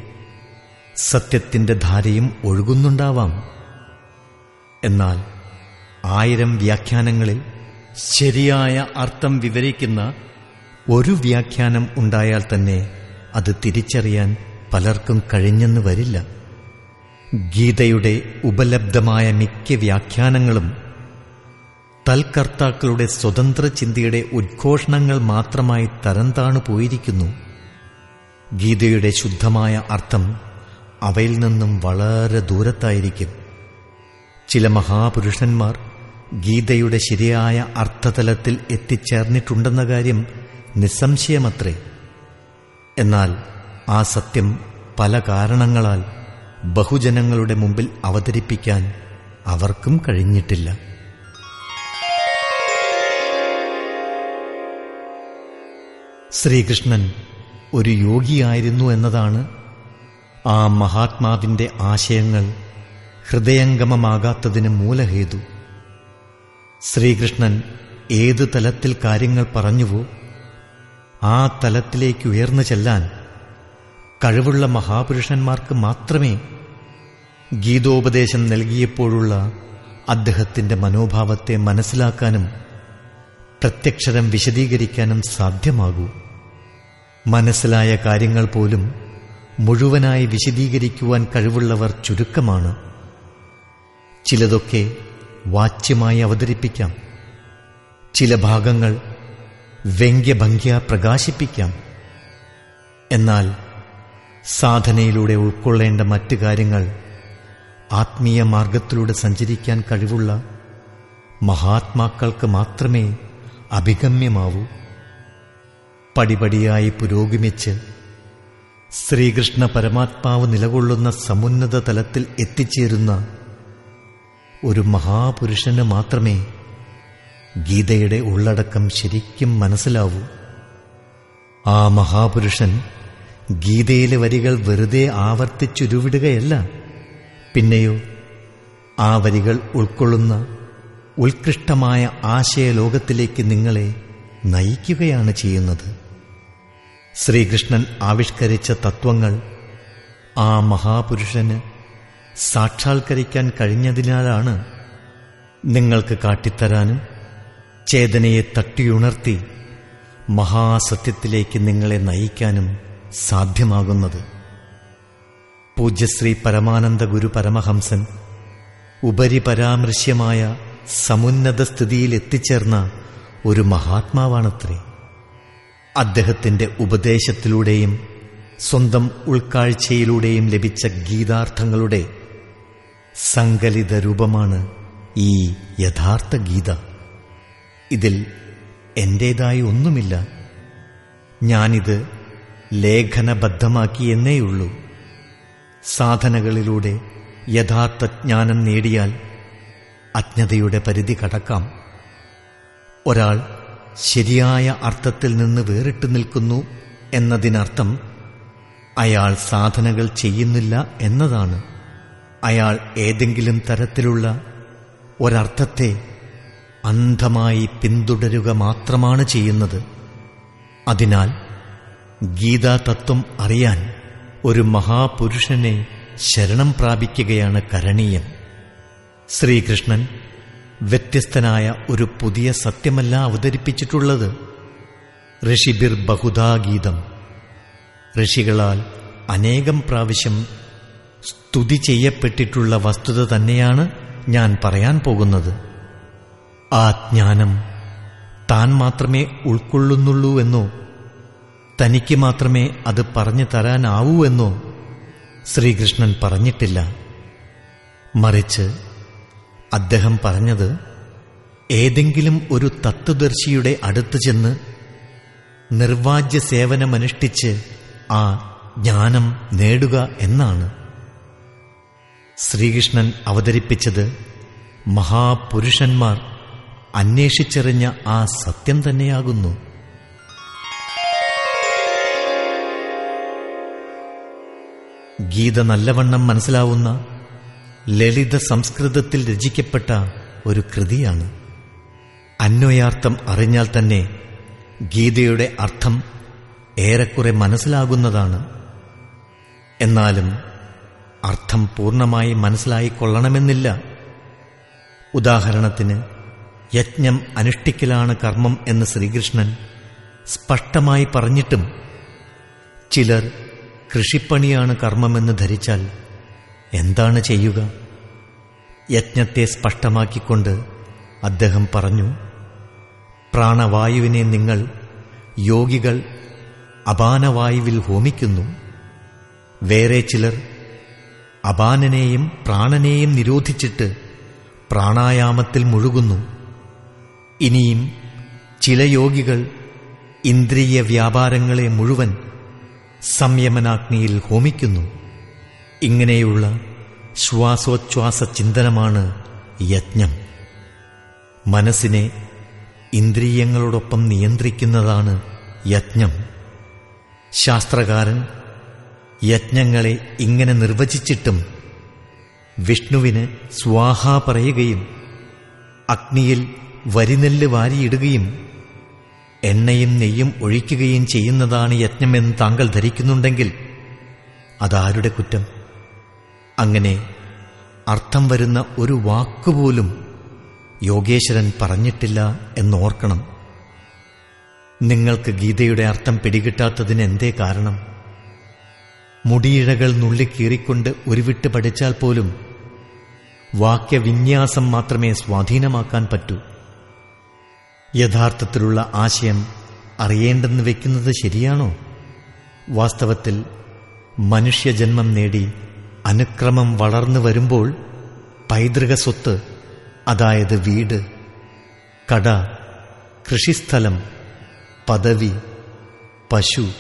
സത്യത്തിന്റെ ധാരയും ഒഴുകുന്നുണ്ടാവാം. എന്നാൽ ആയിരം വ്യാഖ്യാനങ്ങളിൽ ശരിയായ അർത്ഥം വിവരിക്കുന്ന ഒരു വ്യാഖ്യാനം ഉണ്ടായാൽ തന്നെ അത് തിരിച്ചറിയാൻ പലർക്കും കഴിഞ്ഞെന്ന് വരില്ല. ഗീതയുടെ ഉപലബ്ധമായ മിക്ക വ്യാഖ്യാനങ്ങളും തൽക്കർത്താക്കളുടെ സ്വതന്ത്ര ചിന്തയുടെ ഉദ്ഘോഷണങ്ങൾ മാത്രമായി തരംതാണു പോയിരിക്കുന്നു. ഗീതയുടെ ശുദ്ധമായ അർത്ഥം അവയിൽ നിന്നും വളരെ ദൂരത്തായിരിക്കും. ചില മഹാപുരുഷന്മാർ ഗീതയുടെ ശരിയായ അർത്ഥതലത്തിൽ എത്തിച്ചേർന്നിട്ടുണ്ടെന്ന കാര്യം നിസ്സംശയമത്രേ. എന്നാൽ ആ സത്യം പല കാരണങ്ങളാൽ ബഹുജനങ്ങളുടെ മുമ്പിൽ അവതരിപ്പിക്കാൻ അവർക്കും കഴിഞ്ഞിട്ടില്ല. ശ്രീകൃഷ്ണൻ ഒരു യോഗിയായിരുന്നു എന്നതാണ് ആ മഹാത്മാവിന്റെ ആശയങ്ങൾ ഹൃദയംഗമമാകാത്തതിന് മൂലഹേതു. ശ്രീകൃഷ്ണൻ ഏത് തലത്തിൽ കാര്യങ്ങൾ പറഞ്ഞുവോ ആ തലത്തിലേക്ക് ഉയർന്നു ചെല്ലാൻ കഴിവുള്ള മഹാപുരുഷന്മാർക്ക് മാത്രമേ ഗീതോപദേശം നൽകിയപ്പോഴുള്ള അദ്ദേഹത്തിന്റെ മനോഭാവത്തെ മനസ്സിലാക്കാനും പ്രത്യക്ഷരം വിശദീകരിക്കാനും സാധ്യമാകൂ. മനസ്സിലായ കാര്യങ്ങൾ പോലും മുഴുവനായി വിശദീകരിക്കുവാൻ കഴിവുള്ളവർ ചുരുക്കമാണ്. ചിലതൊക്കെ വാച്യമായി അവതരിപ്പിക്കാം. ചില ഭാഗങ്ങൾ വ്യംഗ്യഭംഗ്യ പ്രകാശിപ്പിക്കാം എന്നാൽ സാധനയിലൂടെ ഉൾക്കൊള്ളേണ്ട മറ്റു കാര്യങ്ങൾ ആത്മീയ മാർഗത്തിലൂടെ സഞ്ചരിക്കാൻ കഴിവുള്ള മഹാത്മാക്കൾക്ക് മാത്രമേ അഭിഗമ്യമാവൂ. പടിപടിയായി പുരോഗമിച്ച് ശ്രീകൃഷ്ണ പരമാത്മാവ് നിലകൊള്ളുന്ന സമുന്നത തലത്തിൽ എത്തിച്ചേരുന്ന ഒരു മഹാപുരുഷന് മാത്രമേ ഗീതയുടെ ഉള്ളടക്കം ശരിക്കും മനസ്സിലാവൂ. ആ മഹാപുരുഷൻ ഗീതയിലെ വരികൾ വെറുതെ ആവർത്തിച്ചുരുവിടുകയല്ല. പിന്നെയോ ആ വരികൾ ഉൾക്കൊള്ളുന്ന ഉത്കൃഷ്ടമായ ആശയലോകത്തിലേക്ക് നിങ്ങളെ നയിക്കുകയാണ് ചെയ്യുന്നത്. ശ്രീകൃഷ്ണൻ ആവിഷ്കരിച്ച തത്വങ്ങൾ ആ മഹാപുരുഷന് സാക്ഷാത്കരിക്കാൻ കഴിഞ്ഞതിനാലാണ് നിങ്ങൾക്ക് കാട്ടിത്തരാനും ചേതനയെ തട്ടിയുണർത്തി മഹാസത്യത്തിലേക്ക് നിങ്ങളെ നയിക്കാനും സാധ്യമാകുന്നത്. പൂജ്യശ്രീ പരമാനന്ദ ഗുരു പരമഹംസൻ ഉപരിപരാമൃശ്യമായ സമുന്നത സ്ഥിതിയിൽ എത്തിച്ചേർന്ന ഒരു മഹാത്മാവാണത്രേ. അദ്ദേഹത്തിന്റെ ഉപദേശത്തിലൂടെയും സ്വന്തം ഉൾക്കാഴ്ചയിലൂടെയും ലഭിച്ച ഗീതാർത്ഥങ്ങളുടെ സങ്കലിത രൂപമാണ് ഈ യഥാർത്ഥ ഗീത. ഇതിൽ എന്റേതായി ഒന്നുമില്ല. ഞാനിത് ലേഖനബദ്ധമാക്കിയെന്നേയുള്ളൂ. സാധനകളിലൂടെ യഥാർത്ഥ ജ്ഞാനം നേടിയാൽ അജ്ഞതയുടെ പരിധി കടക്കാം. ഒരാൾ ശരിയായ അർത്ഥത്തിൽ നിന്ന് വേറിട്ട് നിൽക്കുന്നു എന്നതിനർത്ഥം അയാൾ സാധനകൾ ചെയ്യുന്നില്ല എന്നതാണ്. അയാൾ ഏതെങ്കിലും തരത്തിലുള്ള ഒരർത്ഥത്തെ അന്ധമായി പിന്തുടരുക മാത്രമാണ് ചെയ്യുന്നത്. അതിനാൽ ഗീതാ തത്വം അറിയാൻ ഒരു മഹാപുരുഷനെ ശരണം പ്രാപിക്കുകയാണ് കരണീയം ശ്രീകൃഷ്ണൻ വ്യത്യസ്തനായ ഒരു പുതിയ സത്യമല്ല അവതരിപ്പിച്ചിട്ടുള്ളത്. ഋഷിബിർ ബഹുദാഗീതം ഋഷികളാൽ അനേകം പ്രാവശ്യം സ്തുതി ചെയ്യപ്പെട്ടിട്ടുള്ള വസ്തുത തന്നെയാണ് ഞാൻ പറയാൻ പോകുന്നത്. ആ ജ്ഞാനം താൻ മാത്രമേ ഉൾക്കൊള്ളുന്നുള്ളൂ എന്നോ തനിക്ക് മാത്രമേ അത് പറഞ്ഞു തരാനാവൂ എന്നോ ശ്രീകൃഷ്ണൻ പറഞ്ഞിട്ടില്ല. മറിച്ച് അദ്ദേഹം പറഞ്ഞത് ഏതെങ്കിലും ഒരു തത്വദർശിയുടെ അടുത്ത് ചെന്ന് നിർവാജ്യ സേവനമനുഷ്ഠിച്ച് ആ ജ്ഞാനം നേടുക എന്നാണ്. ശ്രീകൃഷ്ണൻ അവതരിപ്പിച്ചത് മഹാപുരുഷന്മാർ അന്വേഷിച്ചറിഞ്ഞ ആ സത്യം തന്നെയാകുന്നു. ഗീത നല്ലവണ്ണം മനസ്സിലാവുന്ന ലളിത സംസ്കൃതത്തിൽ രചിക്കപ്പെട്ട ഒരു കൃതിയാണ്. അന്വയാർത്ഥം അറിഞ്ഞാൽ തന്നെ ഗീതയുടെ അർത്ഥം ഏറെക്കുറെ മനസ്സിലാകുന്നതാണ്. എന്നാലും അർത്ഥം പൂർണമായി മനസ്സിലായിക്കൊള്ളണമെന്നില്ല ഉദാഹരണത്തിന് യജ്ഞം അനുഷ്ഠിക്കലാണ് കർമ്മം എന്ന് ശ്രീകൃഷ്ണൻ സ്പഷ്ടമായി പറഞ്ഞിട്ടും ചിലർ കൃഷിപ്പണിയാണ് കർമ്മമെന്ന് ധരിച്ചാൽ എന്താണ് ചെയ്യുക? യജ്ഞത്തെ സ്പഷ്ടമാക്കിക്കൊണ്ട് അദ്ദേഹം പറഞ്ഞു പ്രാണവായുവിനെ നിങ്ങൾ യോഗികൾ അപാനവായുവിൽ ഹോമിക്കുന്നു. വേറെ ചിലർ അപാനനെയും പ്രാണനെയും നിരോധിച്ചിട്ട് പ്രാണായാമത്തിൽ മുഴുകുന്നു. ഇനിയും ചില യോഗികൾ ഇന്ദ്രിയ വ്യാപാരങ്ങളെ മുഴുവൻ സംയമനാഗ്നിയിൽ ഹോമിക്കുന്നു. ഇങ്ങനെയുള്ള ശ്വാസോച്ഛ്വാസ ചിന്തനമാണ് യജ്ഞം. മനസ്സിനെ ഇന്ദ്രിയങ്ങളോടൊപ്പം നിയന്ത്രിക്കുന്നതാണ് യജ്ഞം. ശാസ്ത്രകാരൻ യജ്ഞങ്ങളെ ഇങ്ങനെ നിർവചിച്ചിട്ടും വിഷ്ണുവിന് സ്വാഹ പറയുകയും അഗ്നിയിൽ വരിനെല്ല് വാരിയിടുകയും എണ്ണയും നെയ്യും ഒഴിക്കുകയും ചെയ്യുന്നതാണ് യജ്ഞമെന്ന് താങ്കൾ ധരിക്കുന്നുണ്ടെങ്കിൽ അതാരുടെ കുറ്റം? അങ്ങനെ അർത്ഥം വരുന്ന ഒരു വാക്കുപോലും യോഗേശ്വരൻ പറഞ്ഞിട്ടില്ല എന്നോർക്കണം. നിങ്ങൾക്ക് ഗീതയുടെ അർത്ഥം പിടികിട്ടാത്തതിന് എന്തേ കാരണം? മുടിയിഴകൾ നുള്ളിക്കീറിക്കൊണ്ട് ഉരുവിട്ട് പഠിച്ചാൽ പോലും വാക്യവിന്യാസം മാത്രമേ സ്വാധീനമാക്കാൻ പറ്റൂ. യഥാർത്ഥത്തിലുള്ള ആശയം അറിയേണ്ടെന്ന് വെക്കുന്നത് ശരിയാണോ? വാസ്തവത്തിൽ മനുഷ്യജന്മം നേടി അനുക്രമം വളർന്നു വരുമ്പോൾ പൈതൃക സ്വത്ത് അതായത് വീട് കട കൃഷിസ്ഥലം പദവി പശു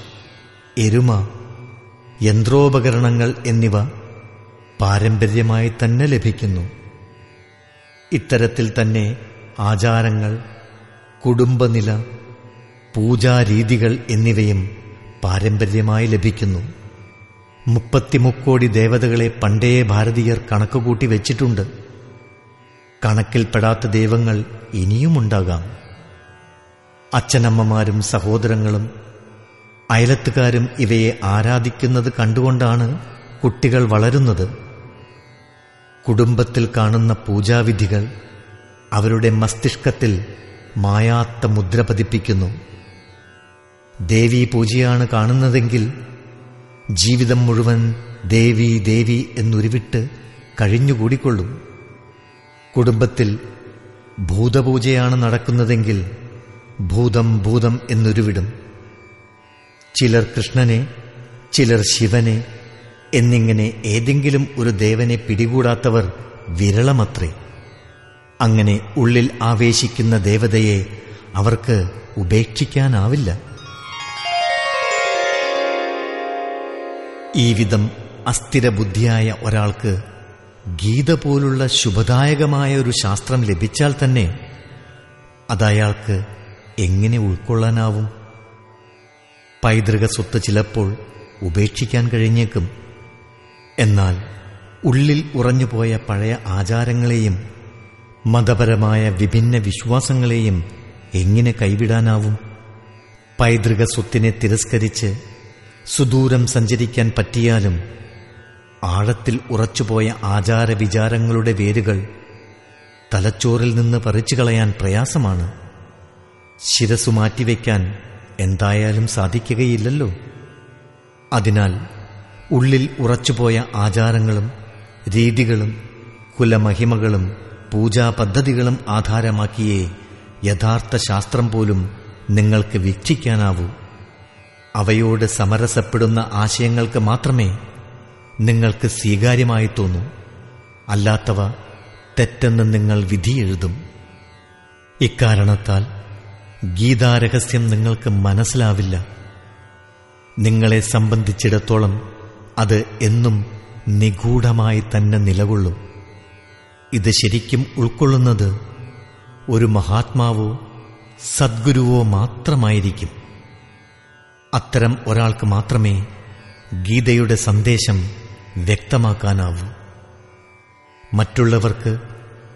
എരുമ യന്ത്രോപകരണങ്ങൾ എന്നിവ പാരമ്പര്യമായി തന്നെ ലഭിക്കുന്നു. ഇത്തരത്തിൽ തന്നെ ആചാരങ്ങൾ കുടുംബനില പൂജാരീതികൾ എന്നിവയും പാരമ്പര്യമായി ലഭിക്കുന്നു. മുപ്പത്തിമുക്കോടി ദേവതകളെ പണ്ടേ ഭാരതീയർ കണക്കുകൂട്ടി വെച്ചിട്ടുണ്ട്. കണക്കിൽപ്പെടാത്ത ദൈവങ്ങൾ ഇനിയുമുണ്ടാകാം. അച്ഛനമ്മമാരും സഹോദരങ്ങളും അയലത്തുകാരും ഇവയെ ആരാധിക്കുന്നത് കണ്ടുകൊണ്ടാണ് കുട്ടികൾ വളരുന്നത്. കുടുംബത്തിൽ കാണുന്ന പൂജാവിധികൾ അവരുടെ മസ്തിഷ്കത്തിൽ മായാത്ത മുദ്ര പതിപ്പിക്കുന്നു. ദേവീ പൂജയാണ് കാണുന്നതെങ്കിൽ ജീവിതം മുഴുവൻ ദേവി ദേവി എന്നുരുവിട്ട് കഴിഞ്ഞുകൂടിക്കൊള്ളും. കുടുംബത്തിൽ ഭൂതപൂജയാണ് നടക്കുന്നതെങ്കിൽ ഭൂതം ഭൂതം എന്നുരുവിടും. ചിലർ കൃഷ്ണനെ ചിലർ ശിവനെ എന്നിങ്ങനെ ഏതെങ്കിലും ഒരു ദേവനെ പിടികൂടാത്തവർ വിരളമത്രേ. അങ്ങനെ ഉള്ളിൽ ആവേശിക്കുന്ന ദേവതയെ അവർക്ക് ഉപേക്ഷിക്കാനാവില്ല. ഈ വിധം അസ്ഥിരബുദ്ധിയായ ഒരാൾക്ക് ഗീത പോലുള്ള ശുഭദായകമായ ഒരു ശാസ്ത്രം ലഭിച്ചാൽ തന്നെ അതയാൾക്ക് എങ്ങനെ ഉൾക്കൊള്ളാനാവും? പൈതൃക സ്വത്ത് ചിലപ്പോൾ ഉപേക്ഷിക്കാൻ കഴിഞ്ഞേക്കും. എന്നാൽ ഉള്ളിൽ ഉറഞ്ഞുപോയ പഴയ ആചാരങ്ങളെയും മതപരമായ വിഭിന്ന വിശ്വാസങ്ങളെയും എങ്ങനെ കൈവിടാനാവും? പൈതൃക സ്വത്തിനെ തിരസ്കരിച്ച് സുദൂരം സഞ്ചരിക്കാൻ പറ്റിയാലും ആഴത്തിൽ ഉറച്ചുപോയ ആചാരവിചാരങ്ങളുടെ വേരുകൾ തലച്ചോറിൽ നിന്ന് പറിച്ചു കളയാൻ പ്രയാസമാണ്. ശിരസു മാറ്റിവെക്കാൻ എന്തായാലും സാധിക്കുകയില്ലല്ലോ. അതിനാൽ ഉള്ളിൽ ഉറച്ചുപോയ ആചാരങ്ങളും രീതികളും കുലമഹിമകളും പൂജാപദ്ധതികളും ആധാരമാക്കിയേ യഥാർത്ഥ ശാസ്ത്രം പോലും നിങ്ങൾക്ക് വീക്ഷിക്കാനാവൂ. അവയോട് സമരസപ്പെടുന്ന ആശയങ്ങൾക്ക് മാത്രമേ നിങ്ങൾക്ക് സ്വീകാര്യമായി തോന്നൂ. അല്ലാത്തവ തെറ്റെന്ന് നിങ്ങൾ വിധിയെഴുതും ഇക്കാരണത്താൽ ഗീതാരഹസ്യം നിങ്ങൾക്ക് മനസ്സിലാവില്ല. നിങ്ങളെ സംബന്ധിച്ചിടത്തോളം അത് എന്നും നിഗൂഢമായി തന്നെ നിലകൊള്ളും. ഇത് ശരിക്കും ഉൾക്കൊള്ളുന്നത് ഒരു മഹാത്മാവോ സദ്ഗുരുവോ മാത്രമായിരിക്കും. അത്തരം ഒരാൾക്ക് മാത്രമേ ഗീതയുടെ സന്ദേശം വ്യക്തമാക്കാനാവൂ. മറ്റുള്ളവർക്ക്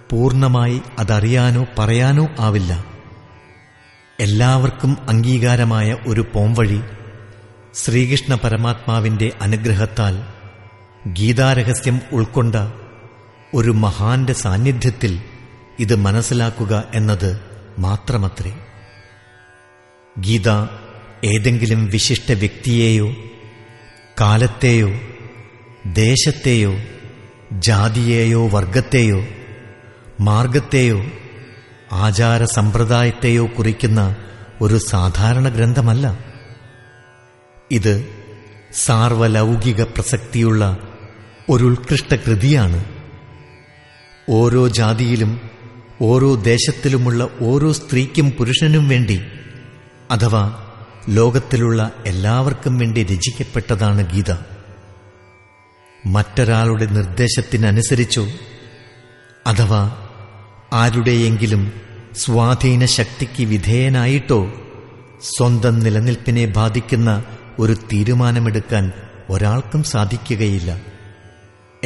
പൂർണമായി അതറിയാനോ പറയാനോ ആവില്ല. എല്ലാവർക്കും അംഗീകാരമായ ഒരു പോംവഴി ശ്രീകൃഷ്ണ പരമാത്മാവിന്റെ അനുഗ്രഹത്താൽ ഗീതാരഹസ്യം ഉൾക്കൊണ്ട ഒരു മഹാന്റെ സാന്നിധ്യത്തിൽ ഇത് മനസ്സിലാക്കുക എന്നത് മാത്രമത്രേ. ഗീത ഏതെങ്കിലും വിശിഷ്ട വ്യക്തിയെയോ കാലത്തെയോ ദേശത്തെയോ ജാതിയെയോ വർഗത്തെയോ മാർഗത്തെയോ ആചാര സമ്പ്രദായത്തെയോ കുറിക്കുന്ന ഒരു സാധാരണ ഗ്രന്ഥമല്ല. ഇത് സാർവലൗകിക പ്രസക്തിയുള്ള ഒരു ഉത്കൃഷ്ട കൃതിയാണ്. ഓരോ ജാതിയിലും ഓരോ ദേശത്തിലുമുള്ള ഓരോ സ്ത്രീക്കും പുരുഷനും വേണ്ടി അഥവാ ലോകത്തിലുള്ള എല്ലാവർക്കും വേണ്ടി രചിക്കപ്പെട്ടതാണ് ഗീത. മറ്റൊരാളുടെ നിർദ്ദേശത്തിനനുസരിച്ചോ അഥവാ ആരുടെയെങ്കിലും സ്വാധീന ശക്തിക്ക് വിധേയനായിട്ടോ സ്വന്തം നിലനിൽപ്പിനെ ബാധിക്കുന്ന ഒരു തീരുമാനമെടുക്കാൻ ഒരാൾക്കും സാധിക്കുകയില്ല.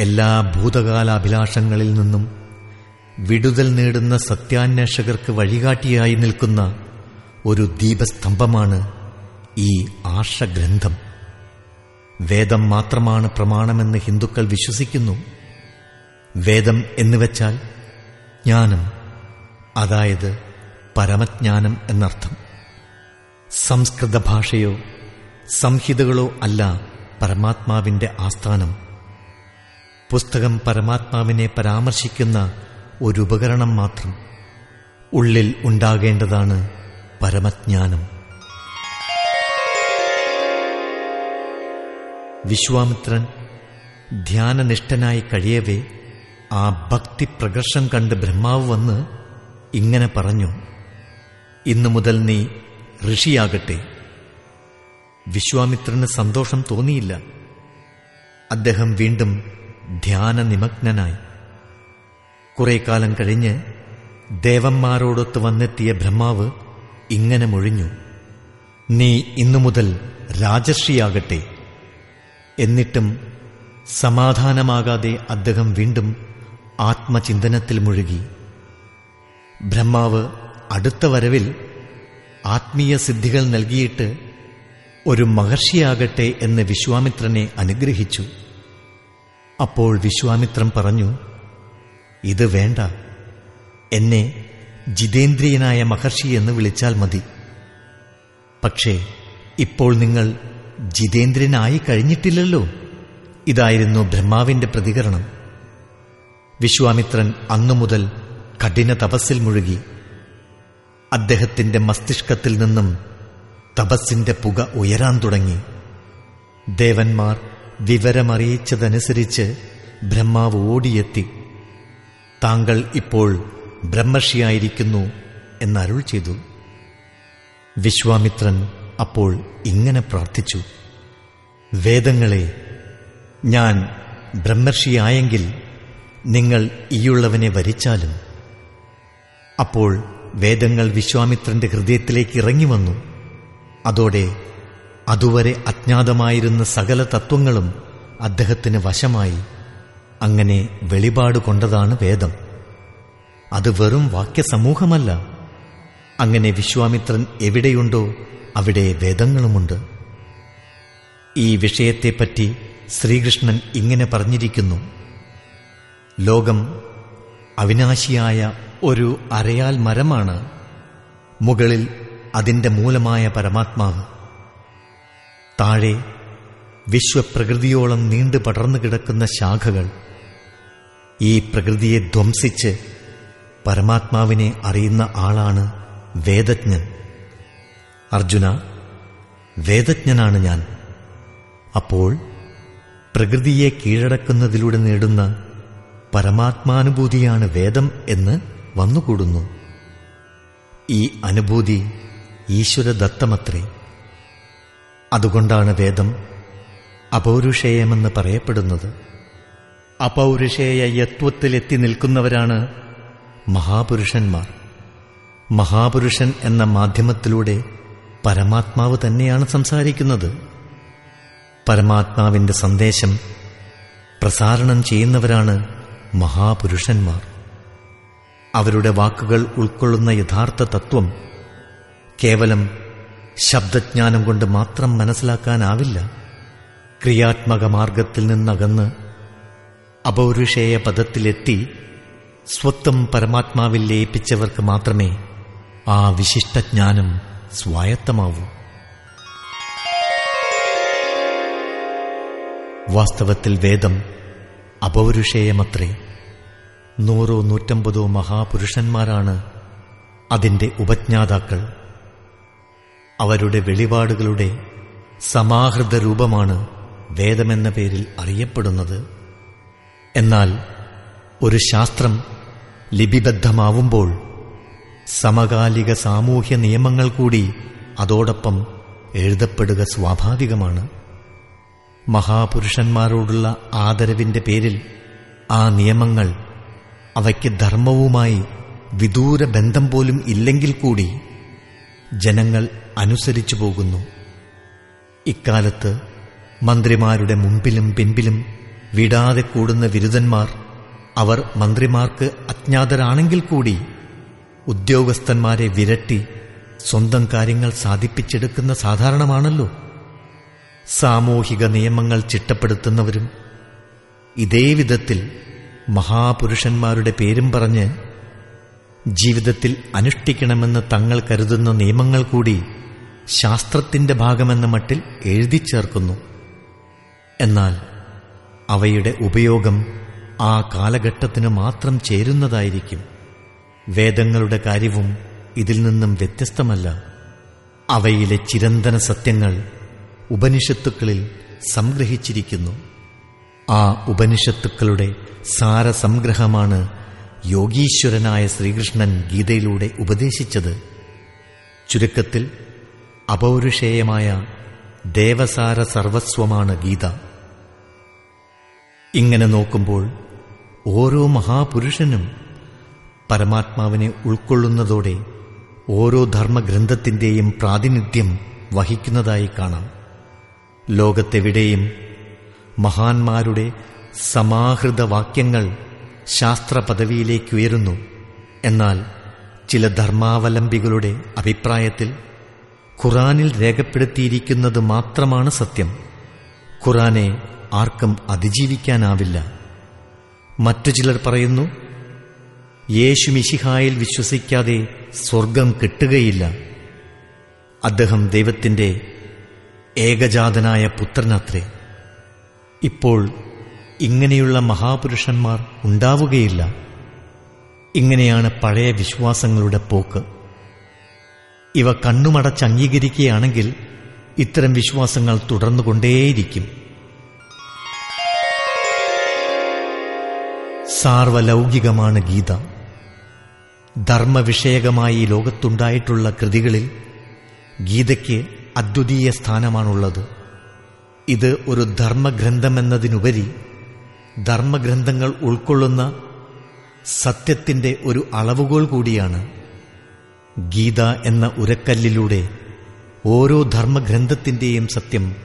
എല്ലാ ഭൂതകാലാഭിലാഷങ്ങളിൽ നിന്നും വിടുതൽ നേടുന്ന സത്യാന്വേഷകർക്ക് വഴികാട്ടിയായി നിൽക്കുന്ന ഒരു ദീപസ്തംഭമാണ് ഈ ആർഷഗ്രന്ഥം. വേദം മാത്രമാണ് പ്രമാണമെന്ന് ഹിന്ദുക്കൾ വിശ്വസിക്കുന്നു. വേദം എന്ന് വെച്ചാൽ ജ്ഞാനം അതായത് പരമജ്ഞാനം എന്നർത്ഥം. സംസ്കൃത ഭാഷയോ സംഹിതകളോ അല്ല പരമാത്മാവിന്റെ ആസ്ഥാനം. പുസ്തകം പരമാത്മാവിനെ പരാമർശിക്കുന്ന ഒരു ഉപകരണം മാത്രം. ഉള്ളിൽ ഉണ്ടാകേണ്ടതാണ് പരമജ്ഞാനം. വിശ്വാമിത്രൻ ധ്യാനനിഷ്ഠനായി കഴിയവേ ആ ഭക്തി പ്രകർഷം കണ്ട് ബ്രഹ്മാവ് വന്ന് ഇങ്ങനെ പറഞ്ഞു ഇന്നു മുതൽ നീ ഋഷിയാകട്ടെ. വിശ്വാമിത്രന് സന്തോഷം തോന്നിയില്ല. അദ്ദേഹം വീണ്ടും ധ്യാനനിമഗ്നനായി. കുറെ കാലം കഴിഞ്ഞ് ദേവന്മാരോടൊത്ത് വന്നെത്തിയ ബ്രഹ്മാവ് ഇങ്ങനെ മൊഴിഞ്ഞു നീ ഇന്നു മുതൽ രാജർഷിയാകട്ടെ. എന്നിട്ടും സമാധാനമാകാതെ അദ്ദേഹം വീണ്ടും ആത്മചിന്തനത്തിൽ മുഴുകി. ബ്രഹ്മാവ് അടുത്ത വരവിൽ ആത്മീയ സിദ്ധികൾ നൽകിയിട്ട് ഒരു മഹർഷിയാകട്ടെ എന്ന് വിശ്വാമിത്രനെ അനുഗ്രഹിച്ചു. അപ്പോൾ വിശ്വാമിത്രൻ പറഞ്ഞു ഇത് വേണ്ട. എന്നെ ജിതേന്ദ്രിയനായ മഹർഷി എന്ന് വിളിച്ചാൽ മതി. പക്ഷേ ഇപ്പോൾ നിങ്ങൾ ജിതേന്ദ്രനായി കഴിഞ്ഞിട്ടില്ലല്ലോ. ഇതായിരുന്നു ബ്രഹ്മാവിന്റെ പ്രതികരണം. വിശ്വാമിത്രൻ അന്നു മുതൽ കഠിന തപസ്സിൽ മുഴുകി. അദ്ദേഹത്തിന്റെ മസ്തിഷ്കത്തിൽ നിന്നും തപസ്സിന്റെ പുക ഉയരാൻ തുടങ്ങി. ദേവന്മാർ വിവരമറിയിച്ചതനുസരിച്ച് ബ്രഹ്മാവ് ഓടിയെത്തി. താങ്കൾ ഇപ്പോൾ ബ്രഹ്മർഷിയായിരിക്കുന്നു എന്നരുൾ ചെയ്തു. വിശ്വാമിത്രൻ അപ്പോൾ ഇങ്ങനെ പ്രാർത്ഥിച്ചു. വേദങ്ങളെ ഞാൻ ബ്രഹ്മർഷിയായെങ്കിൽ നിങ്ങൾ ഈയുള്ളവനെ വരിച്ചാലും. അപ്പോൾ വേദങ്ങൾ വിശ്വാമിത്രന്റെ ഹൃദയത്തിലേക്ക് ഇറങ്ങി വന്നു. അതോടെ അതുവരെ അജ്ഞാതമായിരുന്ന സകല തത്വങ്ങളും അദ്ദേഹത്തിന് വശമായി. അങ്ങനെ വെളിപാട് കൊണ്ടതാണ് വേദം. അത് വെറും വാക്യസമൂഹമല്ല. അങ്ങനെ വിശ്വാമിത്രൻ എവിടെയുണ്ടോ അവിടെ വേദങ്ങളുമുണ്ട്. ഈ വിഷയത്തെപ്പറ്റി ശ്രീകൃഷ്ണൻ ഇങ്ങനെ പറഞ്ഞിരിക്കുന്നു. ലോകം അവിനാശിയായ ഒരു അരയാൽ മരമാണ്. മുകളിൽ അതിന്റെ മൂലമായ പരമാത്മാവ്. താഴെ വിശ്വപ്രകൃതിയോളം നീണ്ടു പടർന്നു കിടക്കുന്ന ശാഖകൾ ഈ പ്രകൃതിയെ ധ്വംസിച്ച് പരമാത്മാവിനെ അറിയുന്ന ആളാണ് വേദജ്ഞൻ. അർജുന വേദജ്ഞനാണ് ഞാൻ. അപ്പോൾ പ്രകൃതിയെ കീഴടക്കുന്നതിലൂടെ നേടുന്ന പരമാത്മാനുഭൂതിയാണ് വേദം എന്ന് വന്നുകൂടുന്നു. ഈ അനുഭൂതി ഈശ്വരദത്തമത്രേ. അതുകൊണ്ടാണ് വേദം അപൗരുഷേയമെന്ന് പറയപ്പെടുന്നത്. അപൗരുഷേയ യത്വത്തിലെത്തി നിൽക്കുന്നവരാണ് മഹാപുരുഷന്മാർ. മഹാപുരുഷൻ എന്ന മാധ്യമത്തിലൂടെ പരമാത്മാവ് തന്നെയാണ് സംസാരിക്കുന്നത്. പരമാത്മാവിന്റെ സന്ദേശം പ്രസാരണം ചെയ്യുന്നവരാണ് മഹാപുരുഷന്മാർ. അവരുടെ വാക്കുകൾ ഉൾക്കൊള്ളുന്ന യഥാർത്ഥ തത്വം കേവലം ശബ്ദജ്ഞാനം കൊണ്ട് മാത്രം മനസ്സിലാക്കാനാവില്ല. ക്രിയാത്മക മാർഗത്തിൽ നിന്നകന്ന് അപൗരുഷേയ പദത്തിലെത്തി സ്വത്വം പരമാത്മാവിൽ ലയിപ്പിച്ചവർക്ക് മാത്രമേ ആ വിശിഷ്ടജ്ഞാനം സ്വായത്തമാവൂ. വാസ്തവത്തിൽ വേദം അപൗരുഷേയമത്രേ. നൂറോ നൂറ്റമ്പതോ മഹാപുരുഷന്മാരാണ് അതിന്റെ ഉപജ്ഞാതാക്കൾ. അവരുടെ വെളിപാടുകളുടെ സമാഹൃത രൂപമാണ് വേദമെന്ന പേരിൽ അറിയപ്പെടുന്നത്. എന്നാൽ ഒരു ശാസ്ത്രം ലിപിബദ്ധമാവുമ്പോൾ സമകാലിക സാമൂഹ്യ നിയമങ്ങൾ കൂടി അതോടൊപ്പം എഴുതപ്പെടുക സ്വാഭാവികമാണ്. മഹാപുരുഷന്മാരോടുള്ള ആദരവിന്റെ പേരിൽ ആ നിയമങ്ങൾ അവയ്ക്ക് ധർമ്മവുമായി വിദൂര ബന്ധം പോലും ഇല്ലെങ്കിൽ കൂടി ജനങ്ങൾ അനുസരിച്ചു പോകുന്നു. ഇക്കാലത്ത് മന്ത്രിമാരുടെ മുമ്പിലും പിൻപിലും വിടാതെ കൂടുന്ന വിരുദ്ധന്മാർ അവർ മന്ത്രിമാർക്ക് അജ്ഞാതരാണെങ്കിൽ കൂടി ഉദ്യോഗസ്ഥന്മാരെ വിരട്ടി സ്വന്തം കാര്യങ്ങൾ സാധിപ്പിച്ചെടുക്കുന്ന സാധാരണമാണല്ലോ. സാമൂഹിക നിയമങ്ങൾ ചിട്ടപ്പെടുത്തുന്നവരും ഇതേ വിധത്തിൽ മഹാപുരുഷന്മാരുടെ പേരും പറഞ്ഞ് ജീവിതത്തിൽ അനുഷ്ഠിക്കണമെന്ന് തങ്ങൾ കരുതുന്ന നിയമങ്ങൾ കൂടി ശാസ്ത്രത്തിന്റെ ഭാഗമെന്ന മട്ടിൽ എഴുതി ചേർക്കുന്നു. എന്നാൽ അവയുടെ ഉപയോഗം ആ കാലഘട്ടത്തിന് മാത്രം ചേരുന്നതായിരിക്കും. വേദങ്ങളുടെ കാര്യവും ഇതിൽ നിന്നും വ്യത്യസ്തമല്ല. അവയിലെ ചിരന്തന സത്യങ്ങൾ ഉപനിഷത്തുക്കളിൽ സംഗ്രഹിച്ചിരിക്കുന്നു. ആ ഉപനിഷത്തുക്കളുടെ സാരസംഗ്രഹമാണ് യോഗീശ്വരനായ ശ്രീകൃഷ്ണൻ ഗീതയിലൂടെ ഉപദേശിച്ചത് ചുരുക്കത്തിൽ അപൗരുഷേയമായ ദേവസാര സർവസ്വമാണ് ഗീത. ഇങ്ങനെ നോക്കുമ്പോൾ ഓരോ മഹാപുരുഷനും പരമാത്മാവിനെ ഉൾക്കൊള്ളുന്നതോടെ ഓരോ ധർമ്മഗ്രന്ഥത്തിന്റെയും പ്രാതിനിധ്യം വഹിക്കുന്നതായി കാണാം. ലോകത്തെവിടെയും മഹാന്മാരുടെ സമാഹൃത വാക്യങ്ങൾ ശാസ്ത്ര പദവിയിലേക്കുയരുന്നു എന്നാൽ ചില ധർമാവലംബികളുടെ അഭിപ്രായത്തിൽ ഖുറാനിൽ രേഖപ്പെടുത്തിയിരിക്കുന്നത് മാത്രമാണ് സത്യം. ഖുറാനെ ആർക്കും അതിജീവിക്കാനാവില്ല. മറ്റു ചിലർ പറയുന്നു യേശു മിശിഹായിൽ വിശ്വസിക്കാതെ സ്വർഗം കിട്ടുകയില്ല. അദ്ദേഹം ദൈവത്തിന്റെ ഏകജാതനായ പുത്രനത്രേ. ഇപ്പോൾ ഇങ്ങനെയുള്ള മഹാപുരുഷന്മാർ ഉണ്ടാവുകയില്ല. ഇങ്ങനെയാണ് പഴയ വിശ്വാസങ്ങളുടെ പോക്ക്. ഇവ കണ്ണുമടച്ച് അംഗീകരിക്കുകയാണെങ്കിൽ ഇത്തരം വിശ്വാസങ്ങൾ തുടർന്നുകൊണ്ടേയിരിക്കും. സാർവലൗകികമാണ് ഗീത. ധർമ്മവിഷയകമായി ലോകത്തുണ്ടായിട്ടുള്ള കൃതികളിൽ ഗീതയ്ക്ക് അദ്വിതീയ സ്ഥാനമാണുള്ളത്. ഇത് ഒരു ധർമ്മഗ്രന്ഥമെന്നതിനുപരി ധർമ്മഗ്രന്ഥങ്ങൾ ഉൾക്കൊള്ളുന്ന സത്യത്തിന്റെ ഒരു അളവുകോൽ കൂടിയാണ് ഗീത എന്ന ഉരക്കല്ലിലൂടെ ഓരോ ധർമ്മഗ്രന്ഥത്തിന്റെയും സത്യം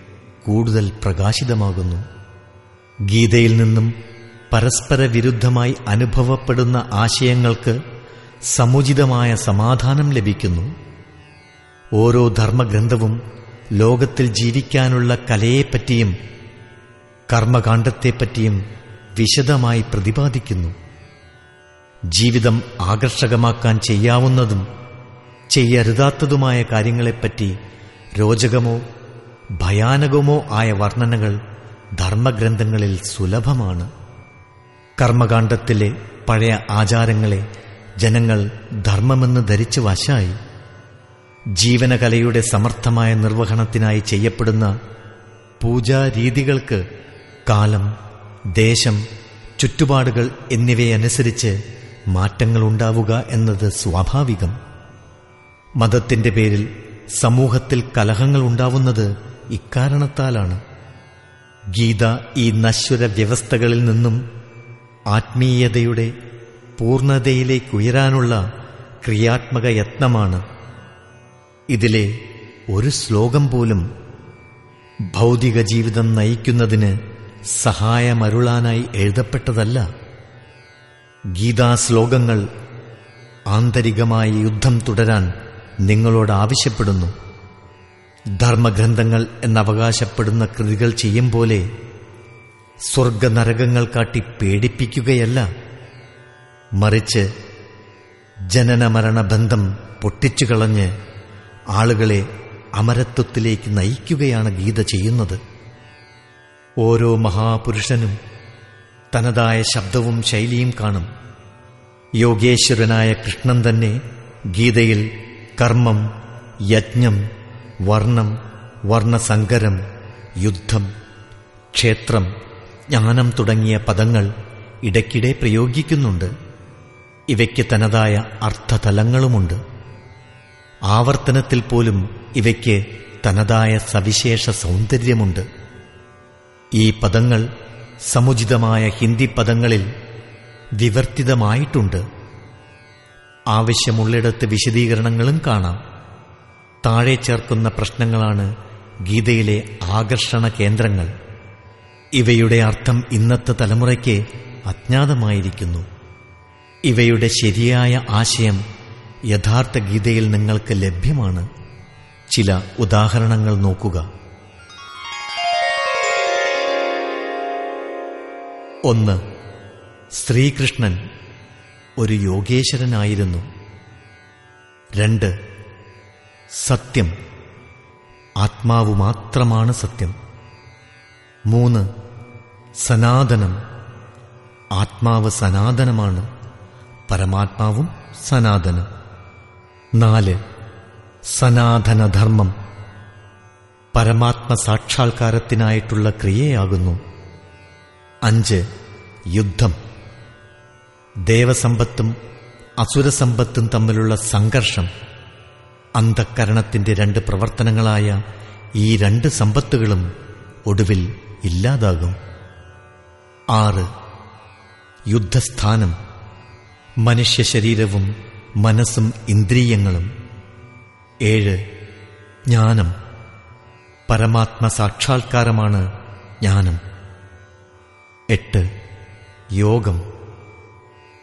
കൂടുതൽ പ്രകാശിതമാകുന്നു. ഗീതയിൽ നിന്നും പരസ്പര വിരുദ്ധമായി അനുഭവപ്പെടുന്ന ആശയങ്ങൾക്ക് സമുചിതമായ സമാധാനം ലഭിക്കുന്നു. ഓരോ ധർമ്മഗ്രന്ഥവും ലോകത്തിൽ ജീവിക്കാനുള്ള കലയെപ്പറ്റിയും കർമ്മകാണ്ഡത്തെപ്പറ്റിയും വിശദമായി പ്രതിപാദിക്കുന്നു. ജീവിതം ആകർഷകമാക്കാൻ ചെയ്യാവുന്നതും ചെയ്യരുതാത്തതുമായ കാര്യങ്ങളെപ്പറ്റി രോചകമോ ഭയാനകമോ ആയ വർണനകൾ ധർമ്മഗ്രന്ഥങ്ങളിൽ സുലഭമാണ്. കർമ്മകാണ്ഡത്തിലെ പഴയ ആചാരങ്ങളെ ജനങ്ങൾ ധർമ്മമെന്ന് ധരിച്ച് വശായി. ജീവനകലയുടെ സമർത്ഥമായ നിർവഹണത്തിനായി ചെയ്യപ്പെടുന്ന പൂജാരീതികൾക്ക് കാലം ദേശം ചുറ്റുപാടുകൾ എന്നിവയനുസരിച്ച് മാറ്റങ്ങളുണ്ടാവുക എന്നത് സ്വാഭാവികം. മതത്തിന്റെ പേരിൽ സമൂഹത്തിൽ കലഹങ്ങൾ ഉണ്ടാവുന്നത് ഇക്കാരണത്താലാണ്. ഗീത ഈ നശ്വര വ്യവസ്ഥകളിൽ നിന്നും ആത്മീയതയുടെ പൂർണതയിലേക്കുയരാനുള്ള ക്രിയാത്മക യത്നമാണ്. ഇതിലെ ഒരു ശ്ലോകം പോലും ഭൗതിക ജീവിതം നയിക്കുന്നതിന് സഹായമരുളാനായി എഴുതപ്പെട്ടതല്ല. ഗീതാശ്ലോകങ്ങൾ ആന്തരികമായി യുദ്ധം തുടരാൻ നിങ്ങളോട് ആവശ്യപ്പെടുന്നു. ധർമ്മഗ്രന്ഥങ്ങൾ എന്നവകാശപ്പെടുന്ന കൃതികൾ ചെയ്യും പോലെ സ്വർഗനരകങ്ങൾ കാട്ടി പേടിപ്പിക്കുകയല്ല. മറിച്ച് ജനനമരണ ബന്ധം പൊട്ടിച്ചു കളഞ്ഞ് ആളുകളെ അമരത്വത്തിലേക്ക് നയിക്കുകയാണ് ഗീത ചെയ്യുന്നത്. ഓരോ മഹാപുരുഷനും തനതായ ശബ്ദവും ശൈലിയും കാണും. യോഗേശ്വരനായ കൃഷ്ണൻ തന്നെ ഗീതയിൽ കർമ്മം യജ്ഞം വർണം വർണസങ്കരം യുദ്ധം ക്ഷേത്രം ജ്ഞാനം തുടങ്ങിയ പദങ്ങൾ ഇടയ്ക്കിടെ പ്രയോഗിക്കുന്നുണ്ട്. ഇവയ്ക്ക് തനതായ അർത്ഥതലങ്ങളുമുണ്ട്. ആവർത്തനത്തിൽ പോലും ഇവയ്ക്ക് തനതായ സവിശേഷ സൗന്ദര്യമുണ്ട്. ഈ പദങ്ങൾ സമുചിതമായ ഹിന്ദി പദങ്ങളിൽ വിവർത്തിതമായിട്ടുണ്ട്. ആവശ്യമുള്ളിടത്ത് വിശദീകരണങ്ങളും കാണാം. താഴെ ചേർക്കുന്ന പ്രശ്നങ്ങളാണ് ഗീതയിലെ ആകർഷണ കേന്ദ്രങ്ങൾ. ഇവയുടെ അർത്ഥം ഇന്നത്തെ തലമുറയ്ക്ക് അജ്ഞാതമായിരിക്കുന്നു. ഇവയുടെ ശരിയായ ആശയം യഥാർത്ഥ ഗീതയിൽ നിങ്ങൾക്ക് ലഭ്യമാണ്. ചില ഉദാഹരണങ്ങൾ നോക്കുക. ഒന്ന്. ശ്രീകൃഷ്ണൻ ഒരു യോഗേശ്വരനായിരുന്നു. രണ്ട്. സത്യം. ആത്മാവ് മാത്രമാണ് സത്യം. മൂന്ന്. സനാതനം. ആത്മാവ് സനാതനമാണ്. പരമാത്മാവും സനാതനം. നാല്. സനാതനധർമ്മം. പരമാത്മ സാക്ഷാത്കാരത്തിനായിട്ടുള്ള ക്രിയയാകുന്നു. അഞ്ച് യുദ്ധം. ദേവസമ്പത്തും അസുരസമ്പത്തും തമ്മിലുള്ള സംഘർഷം അന്ധക്കരണത്തിന്റെ രണ്ട് പ്രവർത്തനങ്ങളായ ഈ രണ്ട് സമ്പത്തുകളും ഒടുവിൽ ഇല്ലാതാകും. ആറ് യുദ്ധസ്ഥാനം. മനുഷ്യ ശരീരവും മനസ്സും ഇന്ദ്രിയങ്ങളും. ഏഴ് ജ്ഞാനം. പരമാത്മ സാക്ഷാത്കാരമാണ് ജ്ഞാനം. എട്ട്. യോഗം.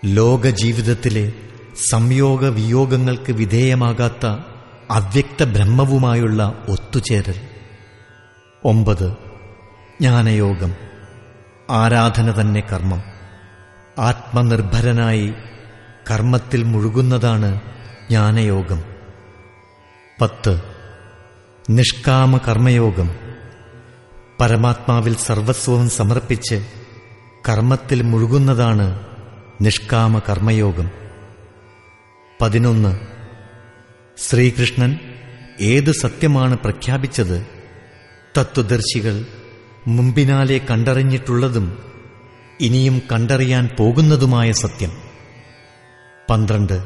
ലോകജീവിതത്തിലെ സംയോഗ വിയോഗങ്ങൾക്ക് വിധേയമാകാത്ത അവ്യക്ത ബ്രഹ്മവുമായുള്ള ഒത്തുചേരൽ. ഒമ്പത്. ജ്ഞാനയോഗം. ആരാധന തന്നെ കർമ്മം. ആത്മനിർഭരനായി കർമ്മത്തിൽ മുഴുകുന്നതാണ് ജ്ഞാനയോഗം. പത്ത്. നിഷ്കാമ കർമ്മയോഗം പരമാത്മാവിൽ സർവസ്വവും സമർപ്പിച്ച് കർമ്മത്തിൽ മുഴുകുന്നതാണ് നിഷ്കാമ കർമ്മയോഗം. പതിനൊന്ന്. ശ്രീകൃഷ്ണൻ ഏത് സത്യമാണ് പ്രഖ്യാപിച്ചത്? തത്വദർശികൾ മുമ്പിനാലെ കണ്ടറിഞ്ഞിട്ടുള്ളതും ഇനിയും കണ്ടറിയാൻ പോകുന്നതുമായ സത്യം. പന്ത്രണ്ട്.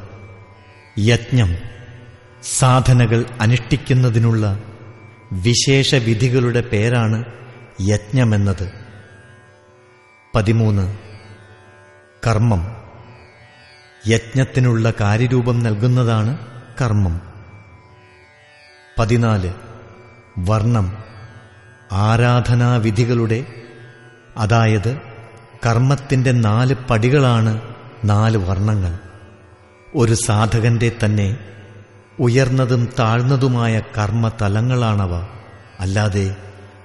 യജ്ഞം. സാധനകൾ അനുഷ്ഠിക്കുന്നതിനുള്ള വിശേഷ വിധികളുടെ പേരാണ് യജ്ഞമെന്നത്. പതിമൂന്ന്. കർമ്മം. യജ്ഞത്തിനുള്ള കാര്യരൂപം നൽകുന്നതാണ് കർമ്മം. പതിനാല്. വർണം. ആരാധനാവിധികളുടെ അതായത് കർമ്മത്തിന്റെ നാല് പടികളാണ് നാല് വർണങ്ങൾ. ഒരു സാധകന്റെ തന്നെ ഉയർന്നതും താഴ്ന്നതുമായ കർമ്മതലങ്ങളാണവ അല്ലാതെ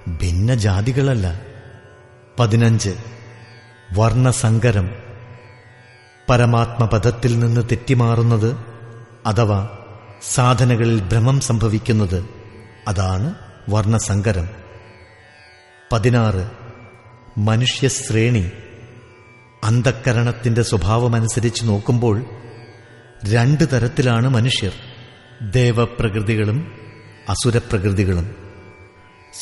ഭിന്നജാതികളല്ല. പതിനഞ്ച്. വർണസങ്കരം. പരമാത്മപദത്തിൽ നിന്ന് തെറ്റിമാറുന്നത് അഥവാ സാധനകളിൽ ഭ്രമം സംഭവിക്കുന്നത് അതാണ് വർണസങ്കരം. പതിനാറ്. മനുഷ്യശ്രേണി. അന്ധക്കരണത്തിന്റെ സ്വഭാവമനുസരിച്ച് നോക്കുമ്പോൾ രണ്ട് തരത്തിലാണ് മനുഷ്യർ. ദേവപ്രകൃതികളും അസുരപ്രകൃതികളും.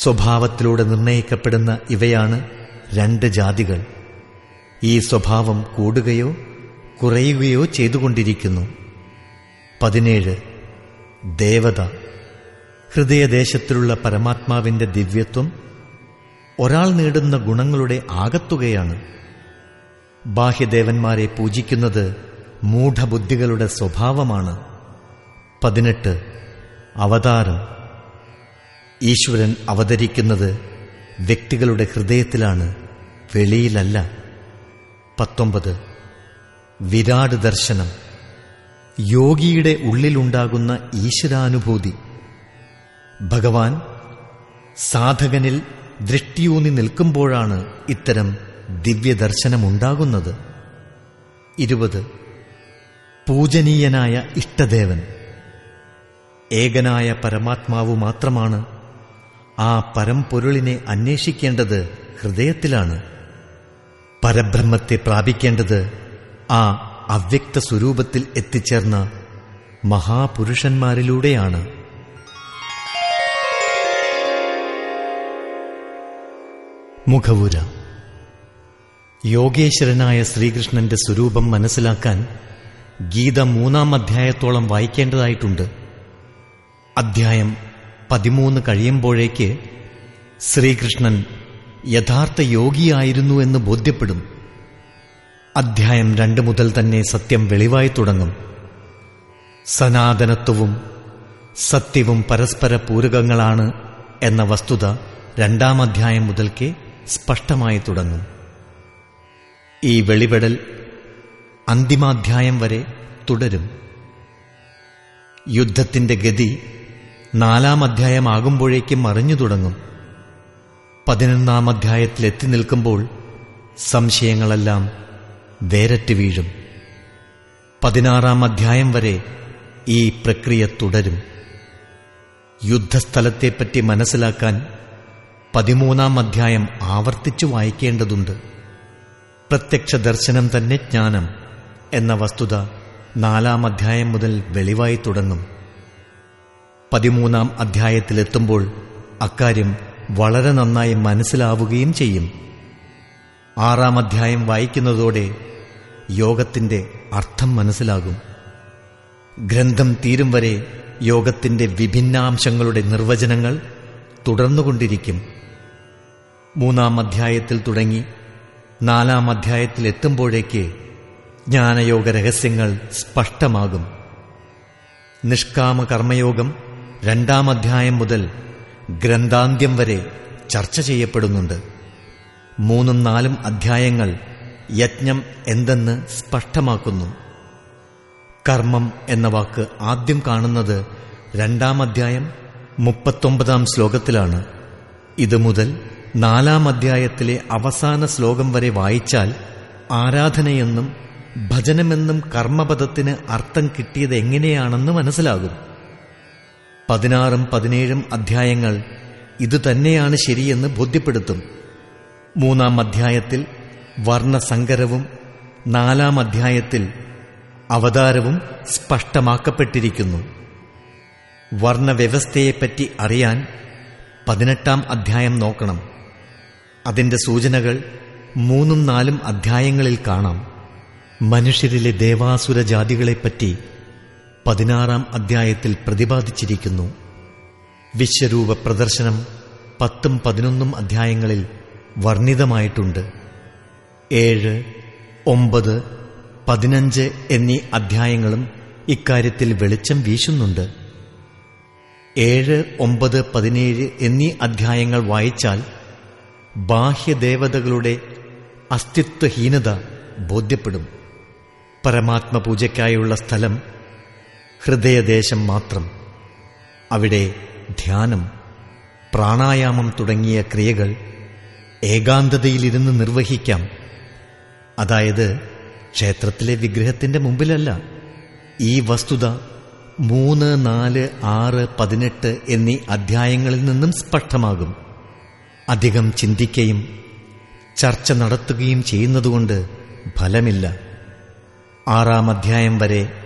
സ്വഭാവത്തിലൂടെ നിർണയിക്കപ്പെടുന്ന ഇവയാണ് രണ്ട് ജാതികൾ. ഈ സ്വഭാവം കൂടുകയോ കുറയുകയോ ചെയ്തുകൊണ്ടിരിക്കുന്നു. പതിനേഴ്. ദേവത. ഹൃദയദേശത്തിലുള്ള പരമാത്മാവിന്റെ ദിവ്യത്വം ഒരാൾ നേടുന്ന ഗുണങ്ങളുടെ ആകത്തുകയാണ്. ബാഹ്യദേവന്മാരെ പൂജിക്കുന്നത് മൂഢബുദ്ധികളുടെ സ്വഭാവമാണ്. പതിനെട്ട്. അവതാരം. ഈശ്വരൻ അവതരിക്കുന്നത് വ്യക്തികളുടെ ഹൃദയത്തിലാണ് വെളിയിലല്ല. പത്തൊമ്പത്. വിരാട് ദർശനം. യോഗിയുടെ ഉള്ളിലുണ്ടാകുന്ന ഈശ്വരാനുഭൂതി. ഭഗവാൻ സാധകനിൽ ദൃഷ്ടിയൂന്നി നിൽക്കുമ്പോഴാണ് ഇത്തരം ദിവ്യദർശനമുണ്ടാകുന്നത്. ഇരുപത്. പൂജനീയനായ ഇഷ്ടദേവൻ. ഏകനായ പരമാത്മാവ് മാത്രമാണ് ആ പരംപൊരുളിനെ അന്വേഷിക്കേണ്ടത് ഹൃദയത്തിലാണ്. പരബ്രഹ്മത്തെ പ്രാപിക്കേണ്ടത് ആ അവ്യക്ത സ്വരൂപത്തിൽ എത്തിച്ചേർന്ന മഹാപുരുഷന്മാരിലൂടെയാണ്. മുഖവുര. യോഗേശ്വരനായ ശ്രീകൃഷ്ണന്റെ സ്വരൂപം മനസ്സിലാക്കാൻ ഗീത മൂന്നാം അധ്യായത്തോളം വായിക്കേണ്ടതായിട്ടുണ്ട്. അധ്യായം പതിമൂന്ന് കഴിയുമ്പോഴേക്ക് ശ്രീകൃഷ്ണൻ യഥാർത്ഥ യോഗിയായിരുന്നു എന്ന് ബോധ്യപ്പെടും. അധ്യായം രണ്ട് മുതൽ തന്നെ സത്യം വെളിവായി തുടങ്ങും. സനാതനത്വവും സത്യവും പരസ്പര പൂരകങ്ങളാണ് എന്ന വസ്തുത രണ്ടാം അധ്യായം മുതൽക്കേ സ്പഷ്ടമായി തുടങ്ങും. ഈ വെളിപെടൽ അന്തിമാധ്യായം വരെ തുടരും. യുദ്ധത്തിന്റെ ഗതി നാലാം അധ്യായമാകുമ്പോഴേക്കും അറിഞ്ഞു തുടങ്ങും. പതിനൊന്നാം അധ്യായത്തിൽ എത്തി നിൽക്കുമ്പോൾ സംശയങ്ങളെല്ലാം വേരറ്റ് വീഴും. പതിനാറാം അധ്യായം വരെ ഈ പ്രക്രിയ തുടരും. യുദ്ധസ്ഥലത്തെപ്പറ്റി മനസ്സിലാക്കാൻ പതിമൂന്നാം അധ്യായം ആവർത്തിച്ചു വായിക്കേണ്ടതുണ്ട്. പ്രത്യക്ഷ ദർശനം തന്നെ ജ്ഞാനം എന്ന വസ്തുത നാലാം അധ്യായം മുതൽ വെളിവായി തുടങ്ങും. പതിമൂന്നാം അധ്യായത്തിലെത്തുമ്പോൾ അക്കാര്യം വളരെ നന്നായി മനസ്സിലാവുകയും ചെയ്യും. ആറാം അധ്യായം വായിക്കുന്നതോടെ യോഗത്തിന്റെ അർത്ഥം മനസ്സിലാകും. ഗ്രന്ഥം തീരും വരെ യോഗത്തിന്റെ വിഭിന്നാംശങ്ങളുടെ നിർവചനങ്ങൾ തുടർന്നുകൊണ്ടിരിക്കും. മൂന്നാം അധ്യായത്തിൽ തുടങ്ങി നാലാം അധ്യായത്തിൽ എത്തുമ്പോഴേക്ക് ജ്ഞാനയോഗ രഹസ്യങ്ങൾ സ്പഷ്ടമാകും. നിഷ്കാമ കർമ്മയോഗം രണ്ടാം അധ്യായം മുതൽ ഗ്രന്ഥാന്ത്യം വരെ ചർച്ച ചെയ്യപ്പെടുന്നുണ്ട്. മൂന്നും നാലും അധ്യായങ്ങൾ യജ്ഞം എന്തെന്ന് സ്പഷ്ടമാക്കുന്നു. കർമ്മം എന്ന വാക്ക് ആദ്യം കാണുന്നത് രണ്ടാം അധ്യായം മുപ്പത്തൊമ്പതാം ശ്ലോകത്തിലാണ്. ഇത് മുതൽ നാലാം അധ്യായത്തിലെ അവസാന ശ്ലോകം വരെ വായിച്ചാൽ ആരാധനയെന്നും ഭജനമെന്നും കർമ്മപദത്തിന് അർത്ഥം കിട്ടിയത് എങ്ങനെയാണെന്ന് മനസ്സിലാകും. പതിനാറും പതിനേഴും അധ്യായങ്ങൾ ഇതുതന്നെയാണ് ശരിയെന്ന് ബോധ്യപ്പെടുത്തും. മൂന്നാം അധ്യായത്തിൽ വർണസങ്കരവും നാലാം അധ്യായത്തിൽ അവതാരവും സ്പഷ്ടമാക്കപ്പെട്ടിരിക്കുന്നു. വർണവ്യവസ്ഥയെപ്പറ്റി അറിയാൻ പതിനെട്ടാം അധ്യായം നോക്കണം. അതിന്റെ സൂചനകൾ മൂന്നും നാലും അധ്യായങ്ങളിൽ കാണാം. മനുഷ്യരിലെ ദേവാസുര ജാതികളെപ്പറ്റി പതിനാറാം അധ്യായത്തിൽ പ്രതിപാദിച്ചിരിക്കുന്നു. വിശ്വരൂപ പ്രദർശനം പത്തും പതിനൊന്നും അധ്യായങ്ങളിൽ വർണിതമായിട്ടുണ്ട്. ഏഴ് ഒമ്പത് പതിനഞ്ച് എന്നീ അധ്യായങ്ങളും ഇക്കാര്യത്തിൽ വെളിച്ചം വീശുന്നുണ്ട്. ഏഴ് ഒമ്പത് പതിനേഴ് എന്നീ അധ്യായങ്ങൾ വായിച്ചാൽ ബാഹ്യദേവതകളുടെ അസ്തിത്വഹീനത ബോധ്യപ്പെടും. പരമാത്മപൂജയ്ക്കായുള്ള സ്ഥലം ഹൃദയദേശം മാത്രം. അവിടെ ധ്യാനം പ്രാണായാമം തുടങ്ങിയ ക്രിയകൾ ഏകാന്തതയിലിരുന്ന് നിർവഹിക്കാം. അതായത് ക്ഷേത്രത്തിലെ വിഗ്രഹത്തിന്റെ മുമ്പിലല്ല. ഈ വസ്തുത മൂന്ന് നാല് ആറ് പതിനെട്ട് എന്നീ അധ്യായങ്ങളിൽ നിന്നും സ്പഷ്ടമാകും. അധികം ചിന്തിക്കുകയും ചർച്ച നടത്തുകയും ചെയ്യുന്നതുകൊണ്ട് ഫലമില്ല. ആറാം അധ്യായം വരെ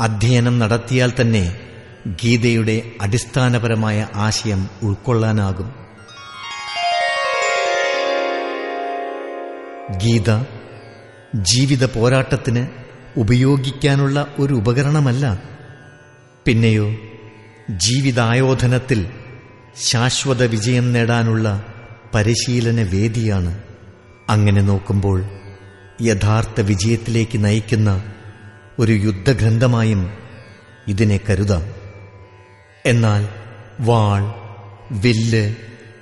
അധ്യയനം നടത്തിയാൽ തന്നെ ഗീതയുടെ അടിസ്ഥാനപരമായ ആശയം ഉൾക്കൊള്ളാനാകും. ഗീത ജീവിത പോരാട്ടത്തിന് ഉപയോഗിക്കാനുള്ള ഒരു ഉപകരണമല്ല. പിന്നെയോ ജീവിതായോധനത്തിൽ ശാശ്വത വിജയം നേടാനുള്ള പരിശീലന വേദിയാണ്. അങ്ങനെ നോക്കുമ്പോൾ യഥാർത്ഥ വിജയത്തിലേക്ക് നയിക്കുന്ന ഒരു യുദ്ധഗ്രന്ഥമായും ഇതിനെ കരുതാം. എന്നാൽ വാൾ വില്ല്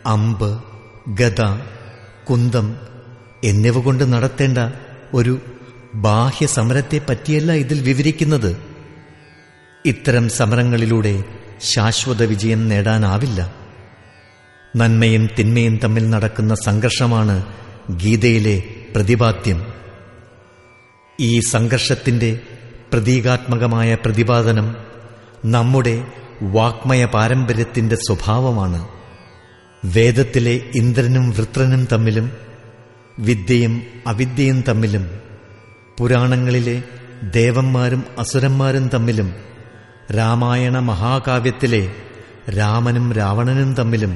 അമ്പ് ഗത കുന്തം എന്നിവ കൊണ്ട് നടത്തേണ്ട ഒരു ബാഹ്യ സമരത്തെ പറ്റിയല്ല ഇതിൽ വിവരിക്കുന്നത്. ഇത്തരം സമരങ്ങളിലൂടെ ശാശ്വത വിജയം നേടാനാവില്ല. നന്മയും തിന്മയും തമ്മിൽ നടക്കുന്ന സംഘർഷമാണ് ഗീതയിലെ പ്രതിപാദ്യം. ഈ സംഘർഷത്തിന്റെ പ്രതീകാത്മകമായ പ്രതിപാദനം നമ്മുടെ വാക്മയ പാരമ്പര്യത്തിന്റെ സ്വഭാവമാണ്. വേദത്തിലെ ഇന്ദ്രനും വൃത്രനും തമ്മിലും വിദ്യയും അവിദ്യയും തമ്മിലും പുരാണങ്ങളിലെ ദേവന്മാരും അസുരന്മാരും തമ്മിലും രാമായണ മഹാകാവ്യത്തിലെ രാമനും രാവണനും തമ്മിലും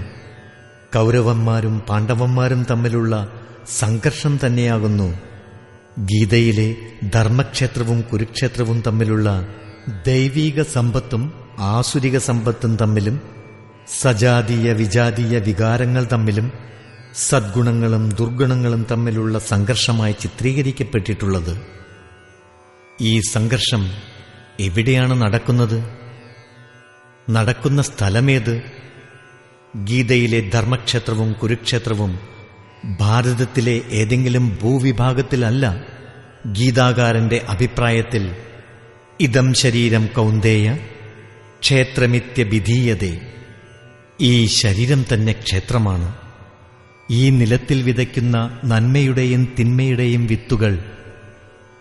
കൗരവന്മാരും പാണ്ഡവന്മാരും തമ്മിലുള്ള സംഘർഷം തന്നെയാകുന്നു. ഗീതയിലെ ധർമ്മക്ഷേത്രവും കുരുക്ഷേത്രവും തമ്മിലുള്ള ദൈവീക സമ്പത്തും ആസുരിക സമ്പത്തും തമ്മിലും സജാതീയ വിജാതീയ വികാരങ്ങൾ തമ്മിലും സദ്ഗുണങ്ങളും ദുർഗുണങ്ങളും തമ്മിലുള്ള സംഘർഷമായി ചിത്രീകരിക്കപ്പെട്ടിട്ടുള്ളത്. ഈ സംഘർഷം എവിടെയാണ് നടക്കുന്നത്? നടക്കുന്ന സ്ഥലമേത്? ഗീതയിലെ ധർമ്മക്ഷേത്രവും കുരുക്ഷേത്രവും ഭാരതത്തിലെ ഏതെങ്കിലും ഭൂവിഭാഗത്തിലല്ല ഗീതാകാരന്റെ അഭിപ്രായത്തിൽ ഇതം ശരീരം കൗന്ദേയ ക്ഷേത്രമിത്യ വിധീയതേ. ഈ ശരീരം തന്നെ ക്ഷേത്രമാണ്. ഈ നിലത്തിൽ വിതയ്ക്കുന്ന നന്മയുടെയും തിന്മയുടെയും വിത്തുകൾ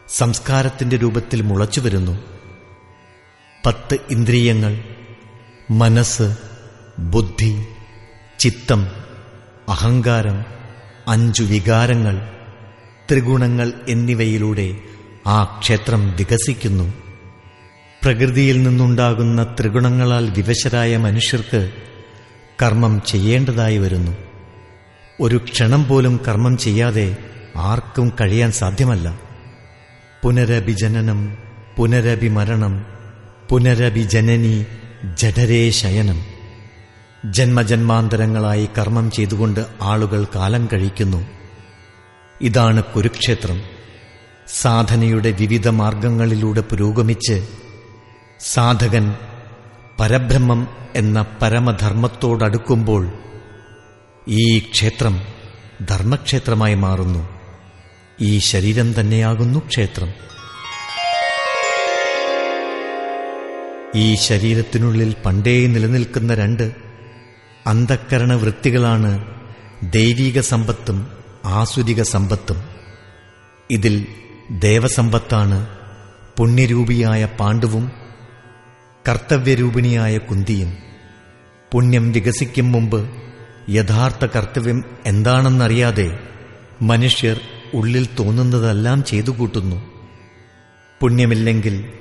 സംസ്കാരത്തിന്റെ രൂപത്തിൽ മുളച്ചു വരുന്നു. പത്ത് ഇന്ദ്രിയങ്ങൾ മനസ്സ് ബുദ്ധി ചിത്തം അഹങ്കാരം അഞ്ചു വികാരങ്ങൾ ത്രിഗുണങ്ങൾ എന്നിവയിലൂടെ ആ ക്ഷേത്രം വികസിക്കുന്നു. പ്രകൃതിയിൽ നിന്നുണ്ടാകുന്ന ത്രിഗുണങ്ങളാൽ വിവശരായ മനുഷ്യർക്ക് കർമ്മം ചെയ്യേണ്ടതായി വരുന്നു. ഒരു ക്ഷണം പോലും കർമ്മം ചെയ്യാതെ ആർക്കും കഴിയാൻ സാധ്യമല്ല. പുനരഭിജനനം പുനരഭിമരണം പുനരഭിജനനി ജഠരേ ശയനം. ജന്മജന്മാന്തരങ്ങളായി കർമ്മം ചെയ്തുകൊണ്ട് ആളുകൾ കാലം കഴിക്കുന്നു. ഇതാണ് കുരുക്ഷേത്രം. സാധനയുടെ വിവിധ മാർഗങ്ങളിലൂടെ പുരോഗമിച്ച് സാധകൻ പരബ്രഹ്മം എന്ന പരമധർമ്മത്തോടടുക്കുമ്പോൾ ഈ ക്ഷേത്രം ധർമ്മക്ഷേത്രമായി മാറുന്നു. ഈ ശരീരം തന്നെയാകുന്നു ക്ഷേത്രം. ഈ ശരീരത്തിനുള്ളിൽ പണ്ടേ നിലനിൽക്കുന്ന രണ്ട് അന്ധക്കരണ വൃത്തികളാണ് ദൈവിക സമ്പത്തും ആസുരിക സമ്പത്തും ഇതിൽ ദേവസമ്പത്താണ് പുണ്യരൂപിയായ പാണ്ഡുവും കർത്തവ്യരൂപിണിയായ കുന്തിയും. പുണ്യം വികസിക്കും മുമ്പ് യഥാർത്ഥ കർത്തവ്യം എന്താണെന്നറിയാതെ മനുഷ്യർ ഉള്ളിൽ തോന്നുന്നതെല്ലാം ചെയ്തു കൂട്ടുന്നു പുണ്യമില്ലെങ്കിൽ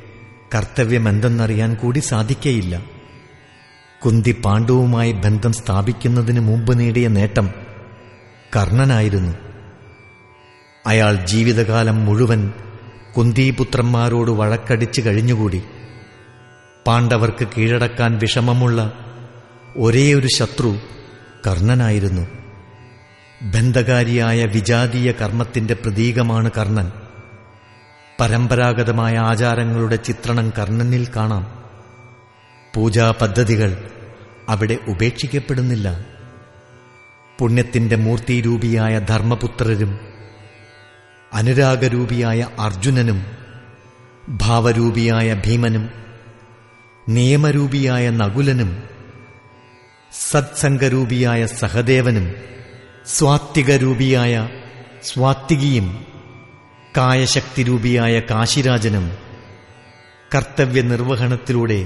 കർത്തവ്യം എന്തെന്നറിയാൻ കൂടി സാധിക്കയില്ല. കുന്തി പാണ്ഡവുമായി ബന്ധം സ്ഥാപിക്കുന്നതിന് മുമ്പ് നേടിയ നേട്ടം കർണനായിരുന്നു. അയാൾ ജീവിതകാലം മുഴുവൻ കുന്തിപുത്രന്മാരോട് വഴക്കടിച്ചു കഴിഞ്ഞുകൂടി. പാണ്ഡവർക്ക് കീഴടക്കാൻ വിഷമമുള്ള ഒരേയൊരു ശത്രു കർണനായിരുന്നു. ബന്ധകാരിയായ വിജാതീയ കർമ്മത്തിന്റെ പ്രതീകമാണ് കർണൻ. പരമ്പരാഗതമായ ആചാരങ്ങളുടെ ചിത്രണം കർണനിൽ കാണാം. പൂജാ പദ്ധതികൾ അവിടെ ഉപേക്ഷിക്കപ്പെടുന്നില്ല. പുണ്യത്തിന്റെ മൂർത്തിരൂപിയായ ധർമ്മപുത്രരും അനുരാഗരൂപിയായ അർജുനനും ഭാവരൂപിയായ ഭീമനും നിയമരൂപിയായ നകുലനും സത്സംഗരൂപിയായ സഹദേവനും സ്വാത്വികരൂപിയായ സ്വാത്വികിയും കായശക്തിരൂപിയായ കാശിരാജനും കർത്തവ്യ നിർവഹണത്തിലൂടെ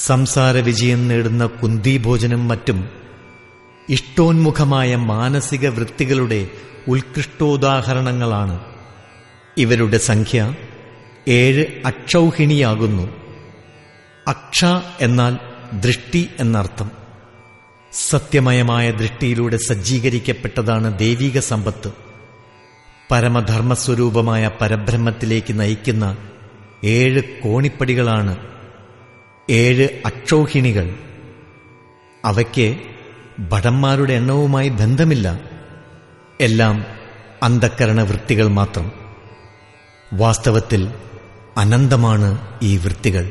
സംസാര വിജയം നേടുന്ന കുന്തിഭോജനം മറ്റും ഇഷ്ടോന്മുഖമായ മാനസിക വൃത്തികളുടെ ഉത്കൃഷ്ടോദാഹരണങ്ങളാണ്. ഇവരുടെ സംഖ്യ ഏഴ് അക്ഷൗഹിണിയാകുന്നു. അക്ഷ എന്നാൽ ദൃഷ്ടി എന്നർത്ഥം. സത്യമയമായ ദൃഷ്ടിയിലൂടെ സജ്ജീകരിക്കപ്പെട്ടതാണ് ദൈവിക സമ്പത്ത്. പരമധർമ്മസ്വരൂപമായ പരബ്രഹ്മത്തിലേക്ക് നയിക്കുന്ന ഏഴ് കോണിപ്പടികളാണ് ഏഴ് അക്ഷൗഹിണികൾ. അവയ്ക്ക് ഭടന്മാരുടെ എണ്ണവുമായി ബന്ധമില്ല. എല്ലാം അന്ധക്കരണ വൃത്തികൾ മാത്രം. വാസ്തവത്തിൽ അനന്തമാണ് ഈ വൃത്തികൾ.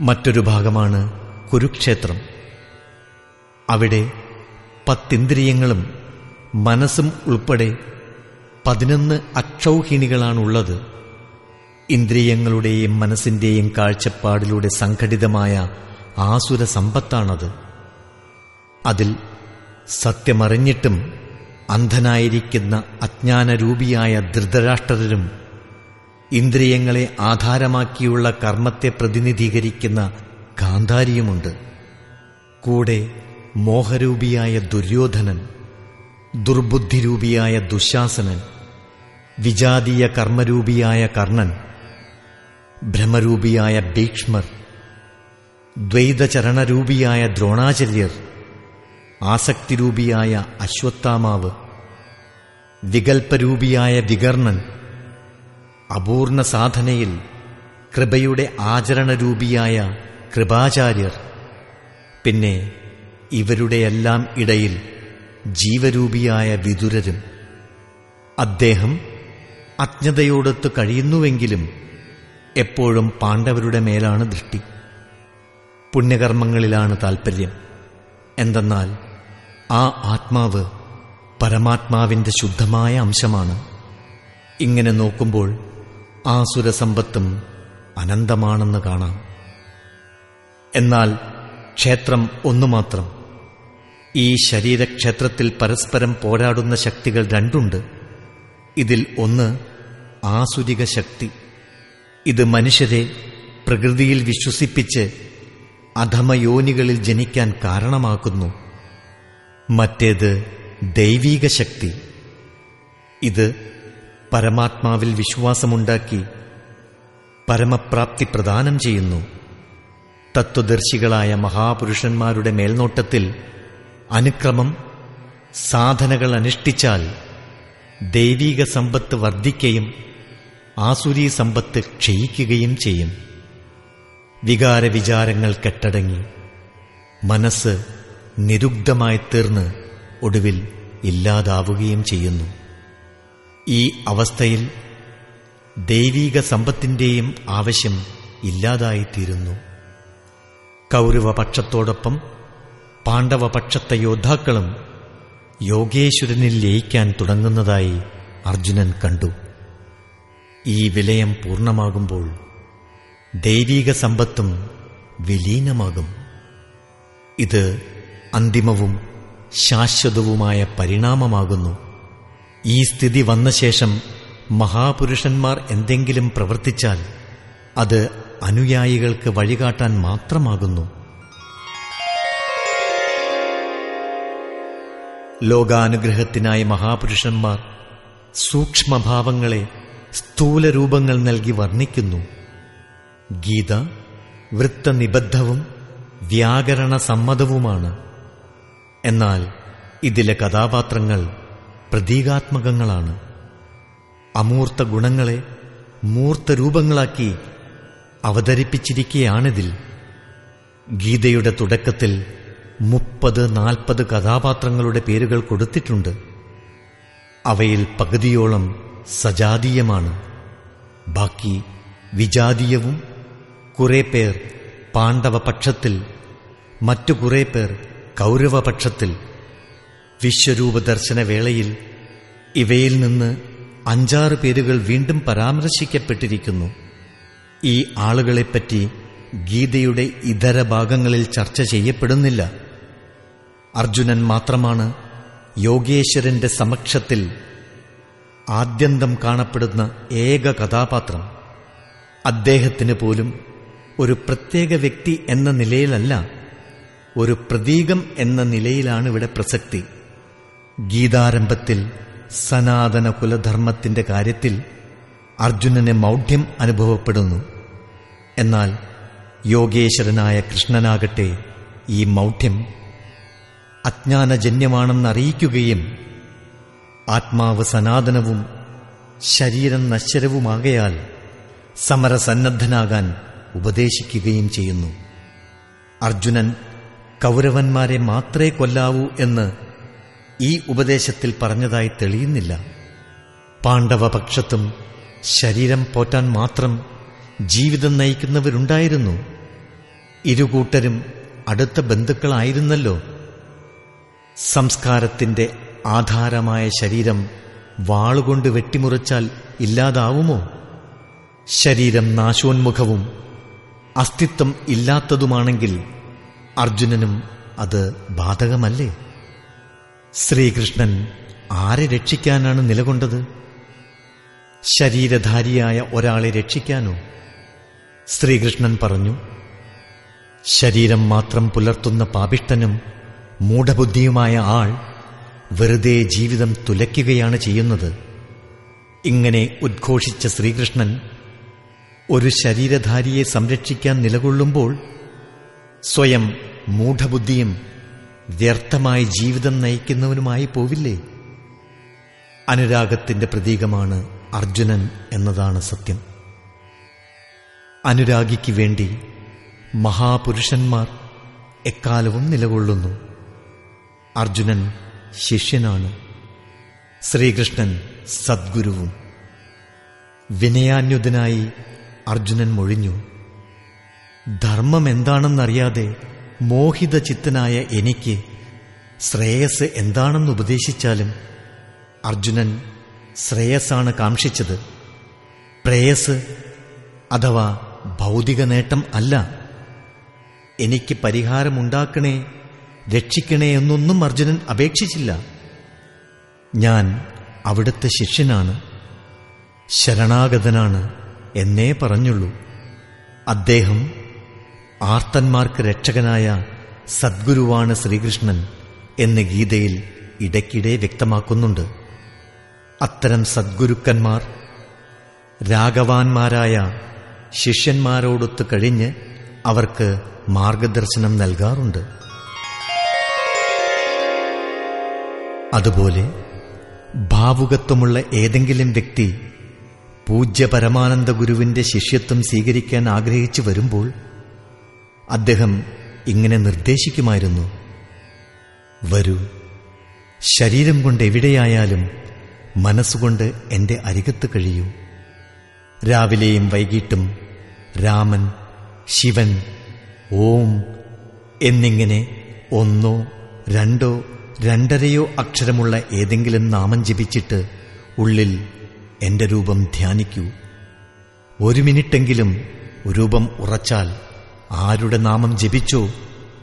മറ്റൊരു ഭാഗമാണ് കുരുക്ഷേത്രം. അവിടെ പത്തിന്ദ്രിയങ്ങളും മനസ്സും ഉൾപ്പെടെ പതിനൊന്ന് അക്ഷൗഹിണികളാണുള്ളത്. ഇന്ദ്രിയങ്ങളുടെയും മനസ്സിന്റെയും കാഴ്ചപ്പാടിലൂടെ സംഘടിതമായ ആസുര സമ്പത്താണത്. അതിൽ സത്യമറിഞ്ഞിട്ടും അന്ധനായിരിക്കുന്ന അജ്ഞാനരൂപിയായ ധൃതരാഷ്ട്രരും ഇന്ദ്രിയങ്ങളെ ആധാരമാക്കിയുള്ള കർമ്മത്തെ പ്രതിനിധീകരിക്കുന്ന ഗാന്ധാരിയുമുണ്ട്. കൂടെ മോഹരൂപിയായ ദുര്യോധനൻ ദുർബുദ്ധിരൂപിയായ ദുശാസനൻ വിജാതീയ കർമ്മരൂപിയായ കർണൻ ഭ്രമരൂപിയായ ഭീക്ഷ്മർ ദ്വൈതചരണരൂപിയായ ദ്രോണാചര്യർ ആസക്തിരൂപിയായ അശ്വത്ഥാമാവ് വികൽപ്പരൂപിയായ വികർണൻ അപൂർണ സാധനയിൽ കൃപയുടെ ആചരണരൂപിയായ കൃപാചാര്യർ പിന്നെ ഇവരുടെയെല്ലാം ഇടയിൽ ജീവരൂപിയായ വിതുരരും അദ്ദേഹം അജ്ഞതയോടൊത്ത് കഴിയുന്നുവെങ്കിലും എപ്പോഴും പാണ്ഡവരുടെ മേലാണ് ദൃഷ്ടി. പുണ്യകർമ്മങ്ങളിലാണ് താൽപ്പര്യം. എന്തെന്നാൽ ആ ആത്മാവ് പരമാത്മാവിന്റെ ശുദ്ധമായ അംശമാണ്. ഇങ്ങനെ നോക്കുമ്പോൾ ആ സുരസമ്പത്തും അനന്തമാണെന്ന് കാണാം. എന്നാൽ ക്ഷേത്രം ഒന്നു മാത്രം. ഈ ശരീരക്ഷേത്രത്തിൽ പരസ്പരം പോരാടുന്ന ശക്തികൾ രണ്ടുണ്ട്. ഇതിൽ ഒന്ന് ആസുരിക ശക്തി. ഇത് മനുഷ്യരെ പ്രകൃതിയിൽ വിശ്വസിപ്പിച്ച് അധമയോനികളിൽ ജനിക്കാൻ കാരണമാക്കുന്നു. മറ്റേത് ദൈവീക ശക്തി. ഇത് പരമാത്മാവിൽ വിശ്വാസമുണ്ടാക്കി പരമപ്രാപ്തി പ്രദാനം ചെയ്യുന്നു. തത്വദർശികളായ മഹാപുരുഷന്മാരുടെ മേൽനോട്ടത്തിൽ അനുക്രമം സാധനകൾ അനുഷ്ഠിച്ചാൽ ദൈവീക സമ്പത്ത് വർദ്ധിക്കുകയും ആസുരീ സമ്പത്ത് ക്ഷയിക്കുകയും ചെയ്യും. വികാരവിചാരങ്ങൾ കെട്ടടങ്ങി. മനസ്സ് നിരുഗ്ധമായി തീർന്ന് ഒടുവിൽ ഇല്ലാതാവുകയും ചെയ്യുന്നു. ഈ അവസ്ഥയിൽ ദൈവീക സമ്പത്തിന്റെയും ആവശ്യം ഇല്ലാതായിത്തീരുന്നു. കൗരവപക്ഷത്തോടൊപ്പം പാണ്ഡവപക്ഷത്തെ യോദ്ധാക്കളും യോഗേശ്വരനിൽ ലയിക്കാൻ തുടങ്ങുന്നതായി അർജുനൻ കണ്ടു. ഈ വിലയം പൂർണമാകുമ്പോൾ ദൈവീക സമ്പത്തും വിലീനമാകും. ഇത് അന്തിമവും ശാശ്വതവുമായ പരിണാമമാകുന്നു. ഈ സ്ഥിതി വന്ന ശേഷം മഹാപുരുഷന്മാർ എന്തെങ്കിലും പ്രവർത്തിച്ചാൽ അത് അനുയായികൾക്ക് വഴികാട്ടാൻ മാത്രമാകുന്നു. ലോകാനുഗ്രഹത്തിനായി മഹാപുരുഷന്മാർ സൂക്ഷ്മഭാവങ്ങളെ സ്ഥൂലരൂപങ്ങൾ നൽകി വർണിക്കുന്നു. ഗീത വൃത്തനിബദ്ധവും വ്യാകരണ സമ്മതവുമാണ് എന്നാൽ ഇതിലെ കഥാപാത്രങ്ങൾ പ്രതീകാത്മകങ്ങളാണ്. അമൂർത്ത ഗുണങ്ങളെ മൂർത്ത രൂപങ്ങളാക്കി അവതരിപ്പിച്ചിരിക്കുകയാണിതിൽ ഗീതയുടെ തുടക്കത്തിൽ മുപ്പത് നാൽപ്പത് കഥാപാത്രങ്ങളുടെ പേരുകൾ കൊടുത്തിട്ടുണ്ട്. അവയിൽ പകുതിയോളം സജാതീയമാണ്. ബാക്കി വിജാതീയവും കുറെ പേർ പാണ്ഡവപക്ഷത്തിൽ മറ്റു കുറെ പേർ കൗരവപക്ഷത്തിൽ. വിശ്വരൂപ ദർശന വേളയിൽ ഇവയിൽ നിന്ന് അഞ്ചാറ് പേരുകൾ വീണ്ടും പരാമർശിക്കപ്പെട്ടിരിക്കുന്നു. ഈ ആളുകളെപ്പറ്റി ഗീതയുടെ ഇതര ഭാഗങ്ങളിൽ ചർച്ച ചെയ്യപ്പെടുന്നില്ല. അർജുനൻ മാത്രമാണ് യോഗേശ്വരന്റെ സമക്ഷത്തിൽ ആദ്യന്തം കാണപ്പെടുന്ന ഏക കഥാപാത്രം. അദ്ദേഹത്തിന് പോലും ഒരു പ്രത്യേക വ്യക്തി എന്ന നിലയിലല്ല ഒരു പ്രതീകം എന്ന നിലയിലാണ് ഇവിടെ പ്രസക്തി. ഗീതാരംഭത്തിൽ സനാതന കുലധർമ്മത്തിന്റെ കാര്യത്തിൽ അർജുനന് മൗഢ്യം അനുഭവപ്പെടുന്നു. എന്നാൽ യോഗേശ്വരനായ കൃഷ്ണനാകട്ടെ ഈ മൗഢ്യം അജ്ഞാനജന്യമാണെന്നറിയിക്കുകയും ആത്മാവ് സനാതനവും ശരീരം നശ്വരവുമാകയാൽ സമരസന്നദ്ധനാകാൻ ഉപദേശിക്കുകയും ചെയ്യുന്നു. അർജുനൻ കൗരവന്മാരെ മാത്രേ കൊല്ലാവൂ എന്ന് ഈ ഉപദേശത്തിൽ പറഞ്ഞതായി തെളിയുന്നില്ല. പാണ്ഡവപക്ഷത്തും ശരീരം പോറ്റാൻ മാത്രം ജീവിതം നയിക്കുന്നവരുണ്ടായിരുന്നു. ഇരുകൂട്ടരും അടുത്ത ബന്ധുക്കളായിരുന്നല്ലോ. സംസ്കാരത്തിന്റെ ആധാരമായ ശരീരം വാളുകൊണ്ട് വെട്ടിമുറിച്ചാൽ ഇല്ലാതാവുമോ? ശരീരം നാശോന്മുഖവും അസ്തിത്വം ഇല്ലാത്തതുമാണെങ്കിൽ അർജുനനും അത് ബാധകമല്ലേ? ശ്രീകൃഷ്ണൻ ആരെ രക്ഷിക്കാനാണ് നിലകൊണ്ടത്? ശരീരധാരിയായ ഒരാളെ രക്ഷിക്കാനോ? ശ്രീകൃഷ്ണൻ പറഞ്ഞു ശരീരം മാത്രം പുലർത്തുന്ന പാപിഷ്ടനും മൂഢബുദ്ധിയുമായ ആൾ വെറുതെ ജീവിതം തുലയ്ക്കുകയാണ് ചെയ്യുന്നത്. ഇങ്ങനെ ഉദ്ഘോഷിച്ച ശ്രീകൃഷ്ണൻ ഒരു ശരീരധാരിയെ സംരക്ഷിക്കാൻ നിലകൊള്ളുമ്പോൾ സ്വയം മൂഢബുദ്ധിയും വ്യർത്ഥമായ ജീവിതം നയിക്കുന്നവനുമായി പോവില്ലേ? അനുരാഗത്തിന്റെ പ്രതീകമാണ് അർജുനൻ എന്നതാണ് സത്യം. അനുരാഗിക്ക് വേണ്ടി മഹാപുരുഷന്മാർ എക്കാലവും നിലകൊള്ളുന്നു. അർജുനൻ ശിഷ്യനാണ്. ശ്രീകൃഷ്ണൻ സദ്ഗുരുവും. വിനയാന്യുതനായി അർജുനൻ മൊഴിഞ്ഞു. ധർമ്മം എന്താണെന്നറിയാതെ മോഹിത ചിത്തനായ എനിക്ക് ശ്രേയസ് എന്താണെന്ന് ഉപദേശിച്ചാലും അർജുനൻ ശ്രേയസ്സാണ് കാംക്ഷിച്ചത്. പ്രേയസ് അഥവാ ഭൗതിക നേട്ടം അല്ല. എനിക്ക് പരിഹാരമുണ്ടാക്കണേ രക്ഷിക്കണേ എന്നൊന്നും അർജുനൻ അപേക്ഷിച്ചില്ല. ഞാൻ അവിടുത്തെ ശിഷ്യനാണ്. ശരണാഗതനാണ് എന്നേ പറഞ്ഞുള്ളൂ. അദ്ദേഹം ആർത്തന്മാർക്ക് രക്ഷകനായ സദ്ഗുരുവാണ് ശ്രീകൃഷ്ണൻ എന്ന് ഗീതയിൽ ഇടയ്ക്കിടെ വ്യക്തമാക്കുന്നുണ്ട്. അത്തരം സദ്ഗുരുക്കന്മാർ രാഘവാന്മാരായ ശിഷ്യന്മാരോടൊത്ത് കഴിഞ്ഞ് അവർക്ക് മാർഗദർശനം നൽകാറുണ്ട്. അതുപോലെ ഭാവുകത്വമുള്ള ഏതെങ്കിലും വ്യക്തി പൂജ്യ പരമാനന്ദ ഗുരുവിന്റെ ശിഷ്യത്വം സ്വീകരിക്കാൻ ആഗ്രഹിച്ചു വരുമ്പോൾ അദ്ദേഹം ഇങ്ങനെ നിർദ്ദേശിക്കുമായിരുന്നു. വരൂ ശരീരം കൊണ്ട് എവിടെയായാലും മനസ്സുകൊണ്ട് എന്റെ അരികത്ത് കഴിയൂ. രാവിലെയും വൈകിട്ടും രാമൻ ശിവൻ ഓം എന്നിങ്ങനെ ഒന്നോ രണ്ടോ രണ്ടരയോ അക്ഷരമുള്ള ഏതെങ്കിലും നാമം ജപിച്ചിട്ട് ഉള്ളിൽ എന്റെ രൂപം ധ്യാനിക്കൂ. ഒരു മിനിറ്റെങ്കിലും രൂപം ഉറച്ചാൽ ആരുടെ നാമം ജപിച്ചോ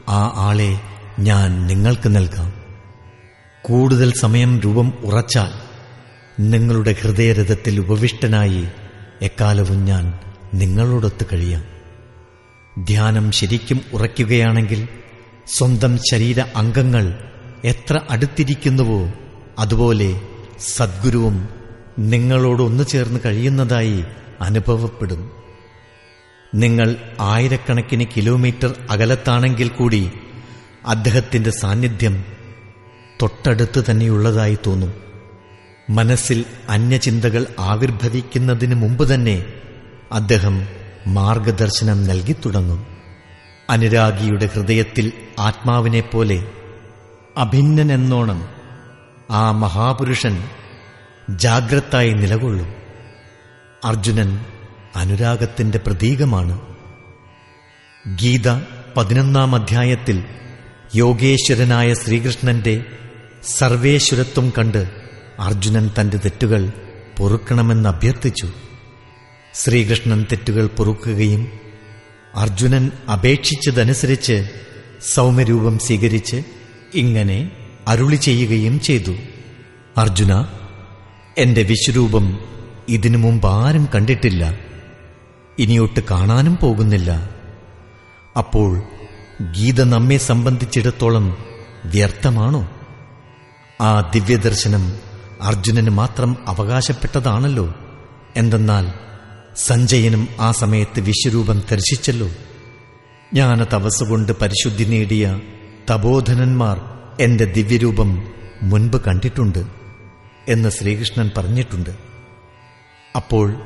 ആ ആളെ ഞാൻ നിങ്ങൾക്ക് നൽകാം. കൂടുതൽ സമയം രൂപം ഉറച്ചാൽ നിങ്ങളുടെ ഹൃദയരഥത്തിൽ ഉപവിഷ്ടനായി എക്കാലവും ഞാൻ നിങ്ങളോടൊത്ത് കഴിയാം. ധ്യാനം ശരിക്കും ഉറയ്ക്കുകയാണെങ്കിൽ സ്വന്തം ശരീര അംഗങ്ങൾ എത്ര അടുത്തിരിക്കുന്നുവോ അതുപോലെ സദ്ഗുരുവും നിങ്ങളോട് ഒന്നു ചേർന്ന് കഴിയുന്നതായി അനുഭവപ്പെടും. നിങ്ങൾ ആയിരക്കണക്കിന് കിലോമീറ്റർ അകലത്താണെങ്കിൽ കൂടി അദ്ദേഹത്തിന്റെ സാന്നിധ്യം തൊട്ടടുത്ത് തന്നെയുള്ളതായി തോന്നും. മനസ്സിൽ അന്യചിന്തകൾ ആവിർഭവിക്കുന്നതിന് മുമ്പ് തന്നെ അദ്ദേഹം മാർഗദർശനം നൽകി തുടങ്ങും അനുരാഗിയുടെ ഹൃദയത്തിൽ ആത്മാവിനെപ്പോലെ അഭിന്നനെന്നോണം ആ മഹാപുരുഷൻ ജാഗ്രതായി നിലകൊള്ളും. അർജുനൻ അനുരാഗത്തിന്റെ പ്രതീകമാണ്. ഗീത പതിനൊന്നാം അധ്യായത്തിൽ യോഗേശ്വരനായ ശ്രീകൃഷ്ണന്റെ സർവേശ്വരത്വം കണ്ട് അർജുനൻ തന്റെ തെറ്റുകൾ പൊറുക്കണമെന്ന് അഭ്യർത്ഥിച്ചു. ശ്രീകൃഷ്ണൻ തെറ്റുകൾ പൊറുക്കുകയും അർജുനൻ അപേക്ഷിച്ചതനുസരിച്ച് സൗമ്യരൂപം സ്വീകരിച്ച് ഇങ്ങനെ അരുളി ചെയ്യുകയും ചെയ്തു. അർജുന എന്റെ വിശ്വരൂപം ഇതിനു മുമ്പ് ആരും കണ്ടിട്ടില്ല. ഇനിയൊട്ട് കാണാനും പോകുന്നില്ല. അപ്പോൾ ഗീത നമ്മെ സംബന്ധിച്ചിടത്തോളം വ്യർത്ഥമാണോ? ആ ദിവ്യദർശനം അർജുനന് മാത്രം അവകാശപ്പെട്ടതാണല്ലോ. എന്തെന്നാൽ സഞ്ജയനും ആ സമയത്ത് വിശ്വരൂപം ദർശിച്ചല്ലോ. ജ്ഞാന തപസ്സുകൊണ്ട് പരിശുദ്ധി നേടിയ തപോധനന്മാർ എന്റെ ദിവ്യരൂപം മുൻപ് കണ്ടിട്ടുണ്ട് എന്ന് ശ്രീകൃഷ്ണൻ പറഞ്ഞിട്ടുണ്ട്. അപ്പോൾ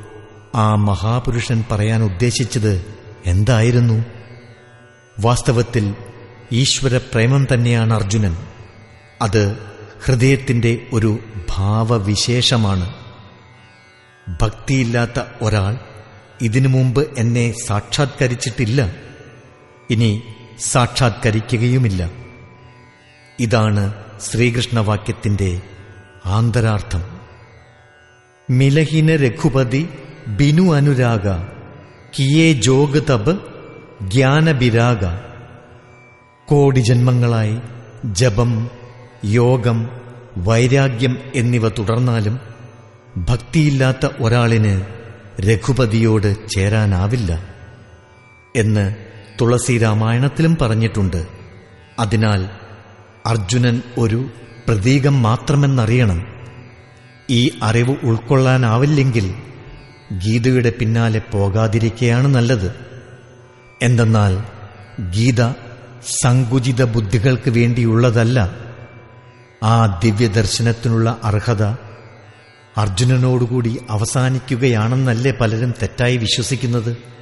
ആ മഹാപുരുഷൻ പറയാൻ ഉദ്ദേശിച്ചത് എന്തായിരുന്നു? വാസ്തവത്തിൽ ഈശ്വര പ്രേമം തന്നെയാണ് അർജുനൻ. അത് ഹൃദയത്തിന്റെ ഒരു ഭാവവിശേഷമാണ്. ഭക്തിയില്ലാത്ത ഒരാൾ ഇതിനു മുമ്പ് എന്നെ സാക്ഷാത്കരിച്ചിട്ടില്ല. ഇനി സാക്ഷാത്കരിക്കുകയുമില്ല. ഇതാണ് ശ്രീകൃഷ്ണവാക്യത്തിന്റെ ആന്തരാർത്ഥം. മിലഹിന രഘുപതി ബിനു അനുരാഗ കിയേ ജോഗ് തബ് ജ്ഞാനബിരാഗ കോടി ജന്മങ്ങളായി ജപം യോഗം വൈരാഗ്യം എന്നിവ തുടർന്നാലും ഭക്തിയില്ലാത്ത ഒരാളിന് രഘുപതിയോട് ചേരാനാവില്ല എന്ന് തുളസി രാമായണത്തിലും പറഞ്ഞിട്ടുണ്ട്. അതിനാൽ അർജുനൻ ഒരു പ്രതീകം മാത്രമെന്നറിയണം. ഈ അറിവ് ഉൾക്കൊള്ളാനാവില്ലെങ്കിൽ ഗീതയുടെ പിന്നാലെ പോകാതിരിക്കുകയാണ് നല്ലത്. എന്തെന്നാൽ ഗീത സങ്കുചിത ബുദ്ധികൾക്ക് വേണ്ടിയുള്ളതല്ല. ആ ദിവ്യദർശനത്തിനുള്ള അർഹത അർജുനനോടുകൂടി അവസാനിക്കുകയാണെന്നല്ലേ പലരും തെറ്റായി വിശ്വസിക്കുന്നത്?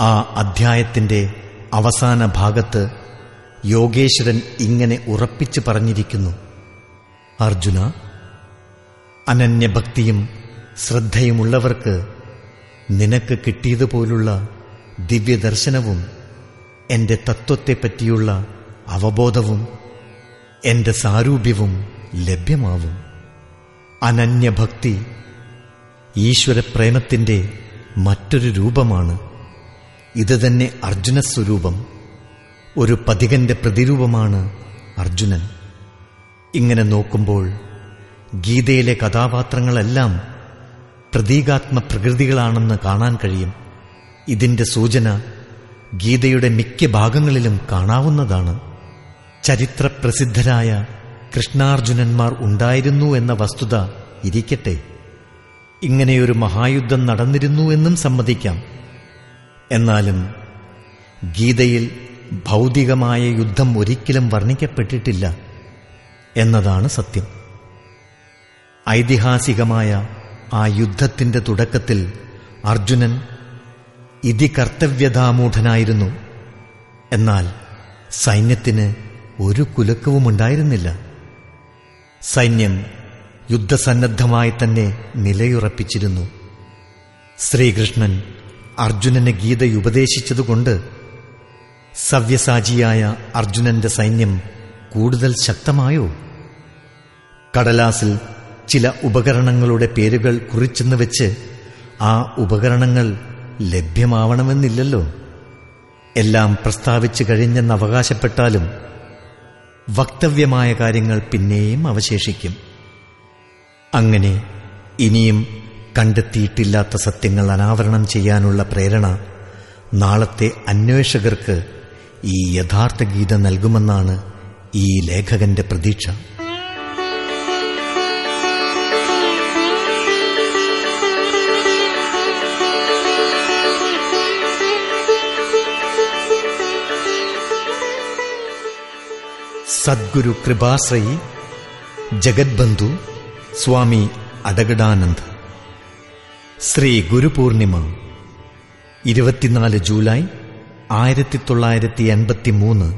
ആ അധ്യായത്തിന്റെ അവസാന ഭാഗത്ത് യോഗേശ്വരൻ ഇങ്ങനെ ഉറപ്പിച്ചു പറഞ്ഞിരിക്കുന്നു. അർജുന അനന്യഭക്തിയും ശ്രദ്ധയുമുള്ളവർക്ക് നിനക്ക് കിട്ടിയതുപോലുള്ള ദിവ്യദർശനവും എന്റെ തത്വത്തെപ്പറ്റിയുള്ള അവബോധവും എന്റെ സാരൂപ്യവും ലഭ്യമാവും. അനന്യഭക്തി ഈശ്വരപ്രേമത്തിന്റെ മറ്റൊരു രൂപമാണ്. ഇത് തന്നെ അർജുനസ്വരൂപം ഒരു പതികന്റെ പ്രതിരൂപമാണ് അർജുനൻ. ഇങ്ങനെ നോക്കുമ്പോൾ ഗീതയിലെ കഥാപാത്രങ്ങളെല്ലാം പ്രതീകാത്മ പ്രകൃതികളാണെന്ന് കാണാൻ കഴിയും. ഇതിന്റെ സൂചന ഗീതയുടെ മിക്ക ഭാഗങ്ങളിലും കാണാവുന്നതാണ്. ചരിത്രപ്രസിദ്ധരായ കൃഷ്ണാർജുനന്മാർ ഉണ്ടായിരുന്നു എന്ന വസ്തുത ഇരിക്കട്ടെ. ഇങ്ങനെയൊരു മഹായുദ്ധം നടന്നിരുന്നു എന്നും സമ്മതിക്കാം. എന്നാലും ഗീതയിൽ ഭൗതികമായ യുദ്ധം ഒരിക്കലും വർണിക്കപ്പെട്ടിട്ടില്ല എന്നതാണ് സത്യം. ഐതിഹാസികമായ ആ യുദ്ധത്തിന്റെ തുടക്കത്തിൽ അർജുനൻ ഇതി കർത്തവ്യതാമൂഢനായിരുന്നു എന്നാൽ സൈന്യത്തിന് ഒരു കുലക്കവുമുണ്ടായിരുന്നില്ല. സൈന്യം യുദ്ധസന്നദ്ധമായി തന്നെ നിലയുറപ്പിച്ചിരുന്നു. ശ്രീകൃഷ്ണൻ അർജുനന് ഗീത ഉപദേശിച്ചതുകൊണ്ട് സവ്യസാചിയായ അർജുനന്റെ സൈന്യം കൂടുതൽ ശക്തമായോ? കടലാസിൽ ചില ഉപകരണങ്ങളുടെ പേരുകൾ കുറിച്ചെന്ന് വെച്ച് ആ ഉപകരണങ്ങൾ ലഭ്യമാവണമെന്നില്ലല്ലോ. എല്ലാം പ്രസ്താവിച്ചു കഴിഞ്ഞെന്ന് അവകാശപ്പെട്ടാലും വക്തവ്യമായ കാര്യങ്ങൾ പിന്നെയും അവശേഷിക്കും. അങ്ങനെ ഇനിയും കണ്ടെത്തിയിട്ടില്ലാത്ത സത്യങ്ങൾ അനാവരണം ചെയ്യാനുള്ള പ്രേരണ നാളത്തെ അന്വേഷകർക്ക് ഈ യഥാർത്ഥ ഗീത നൽകുമെന്നാണ് ഈ ലേഖകന്റെ പ്രതീക്ഷ. സദ്ഗുരു കൃപാശ്രയി ജഗദ്ബന്ധു സ്വാമി അടകടാനന്ദ്. ശ്രീ ഗുരുപൂർണിമ ഇരുപത്തിനാല് ജൂലൈ ആയിരത്തി തൊള്ളായിരത്തി എൺപത്തി മൂന്ന്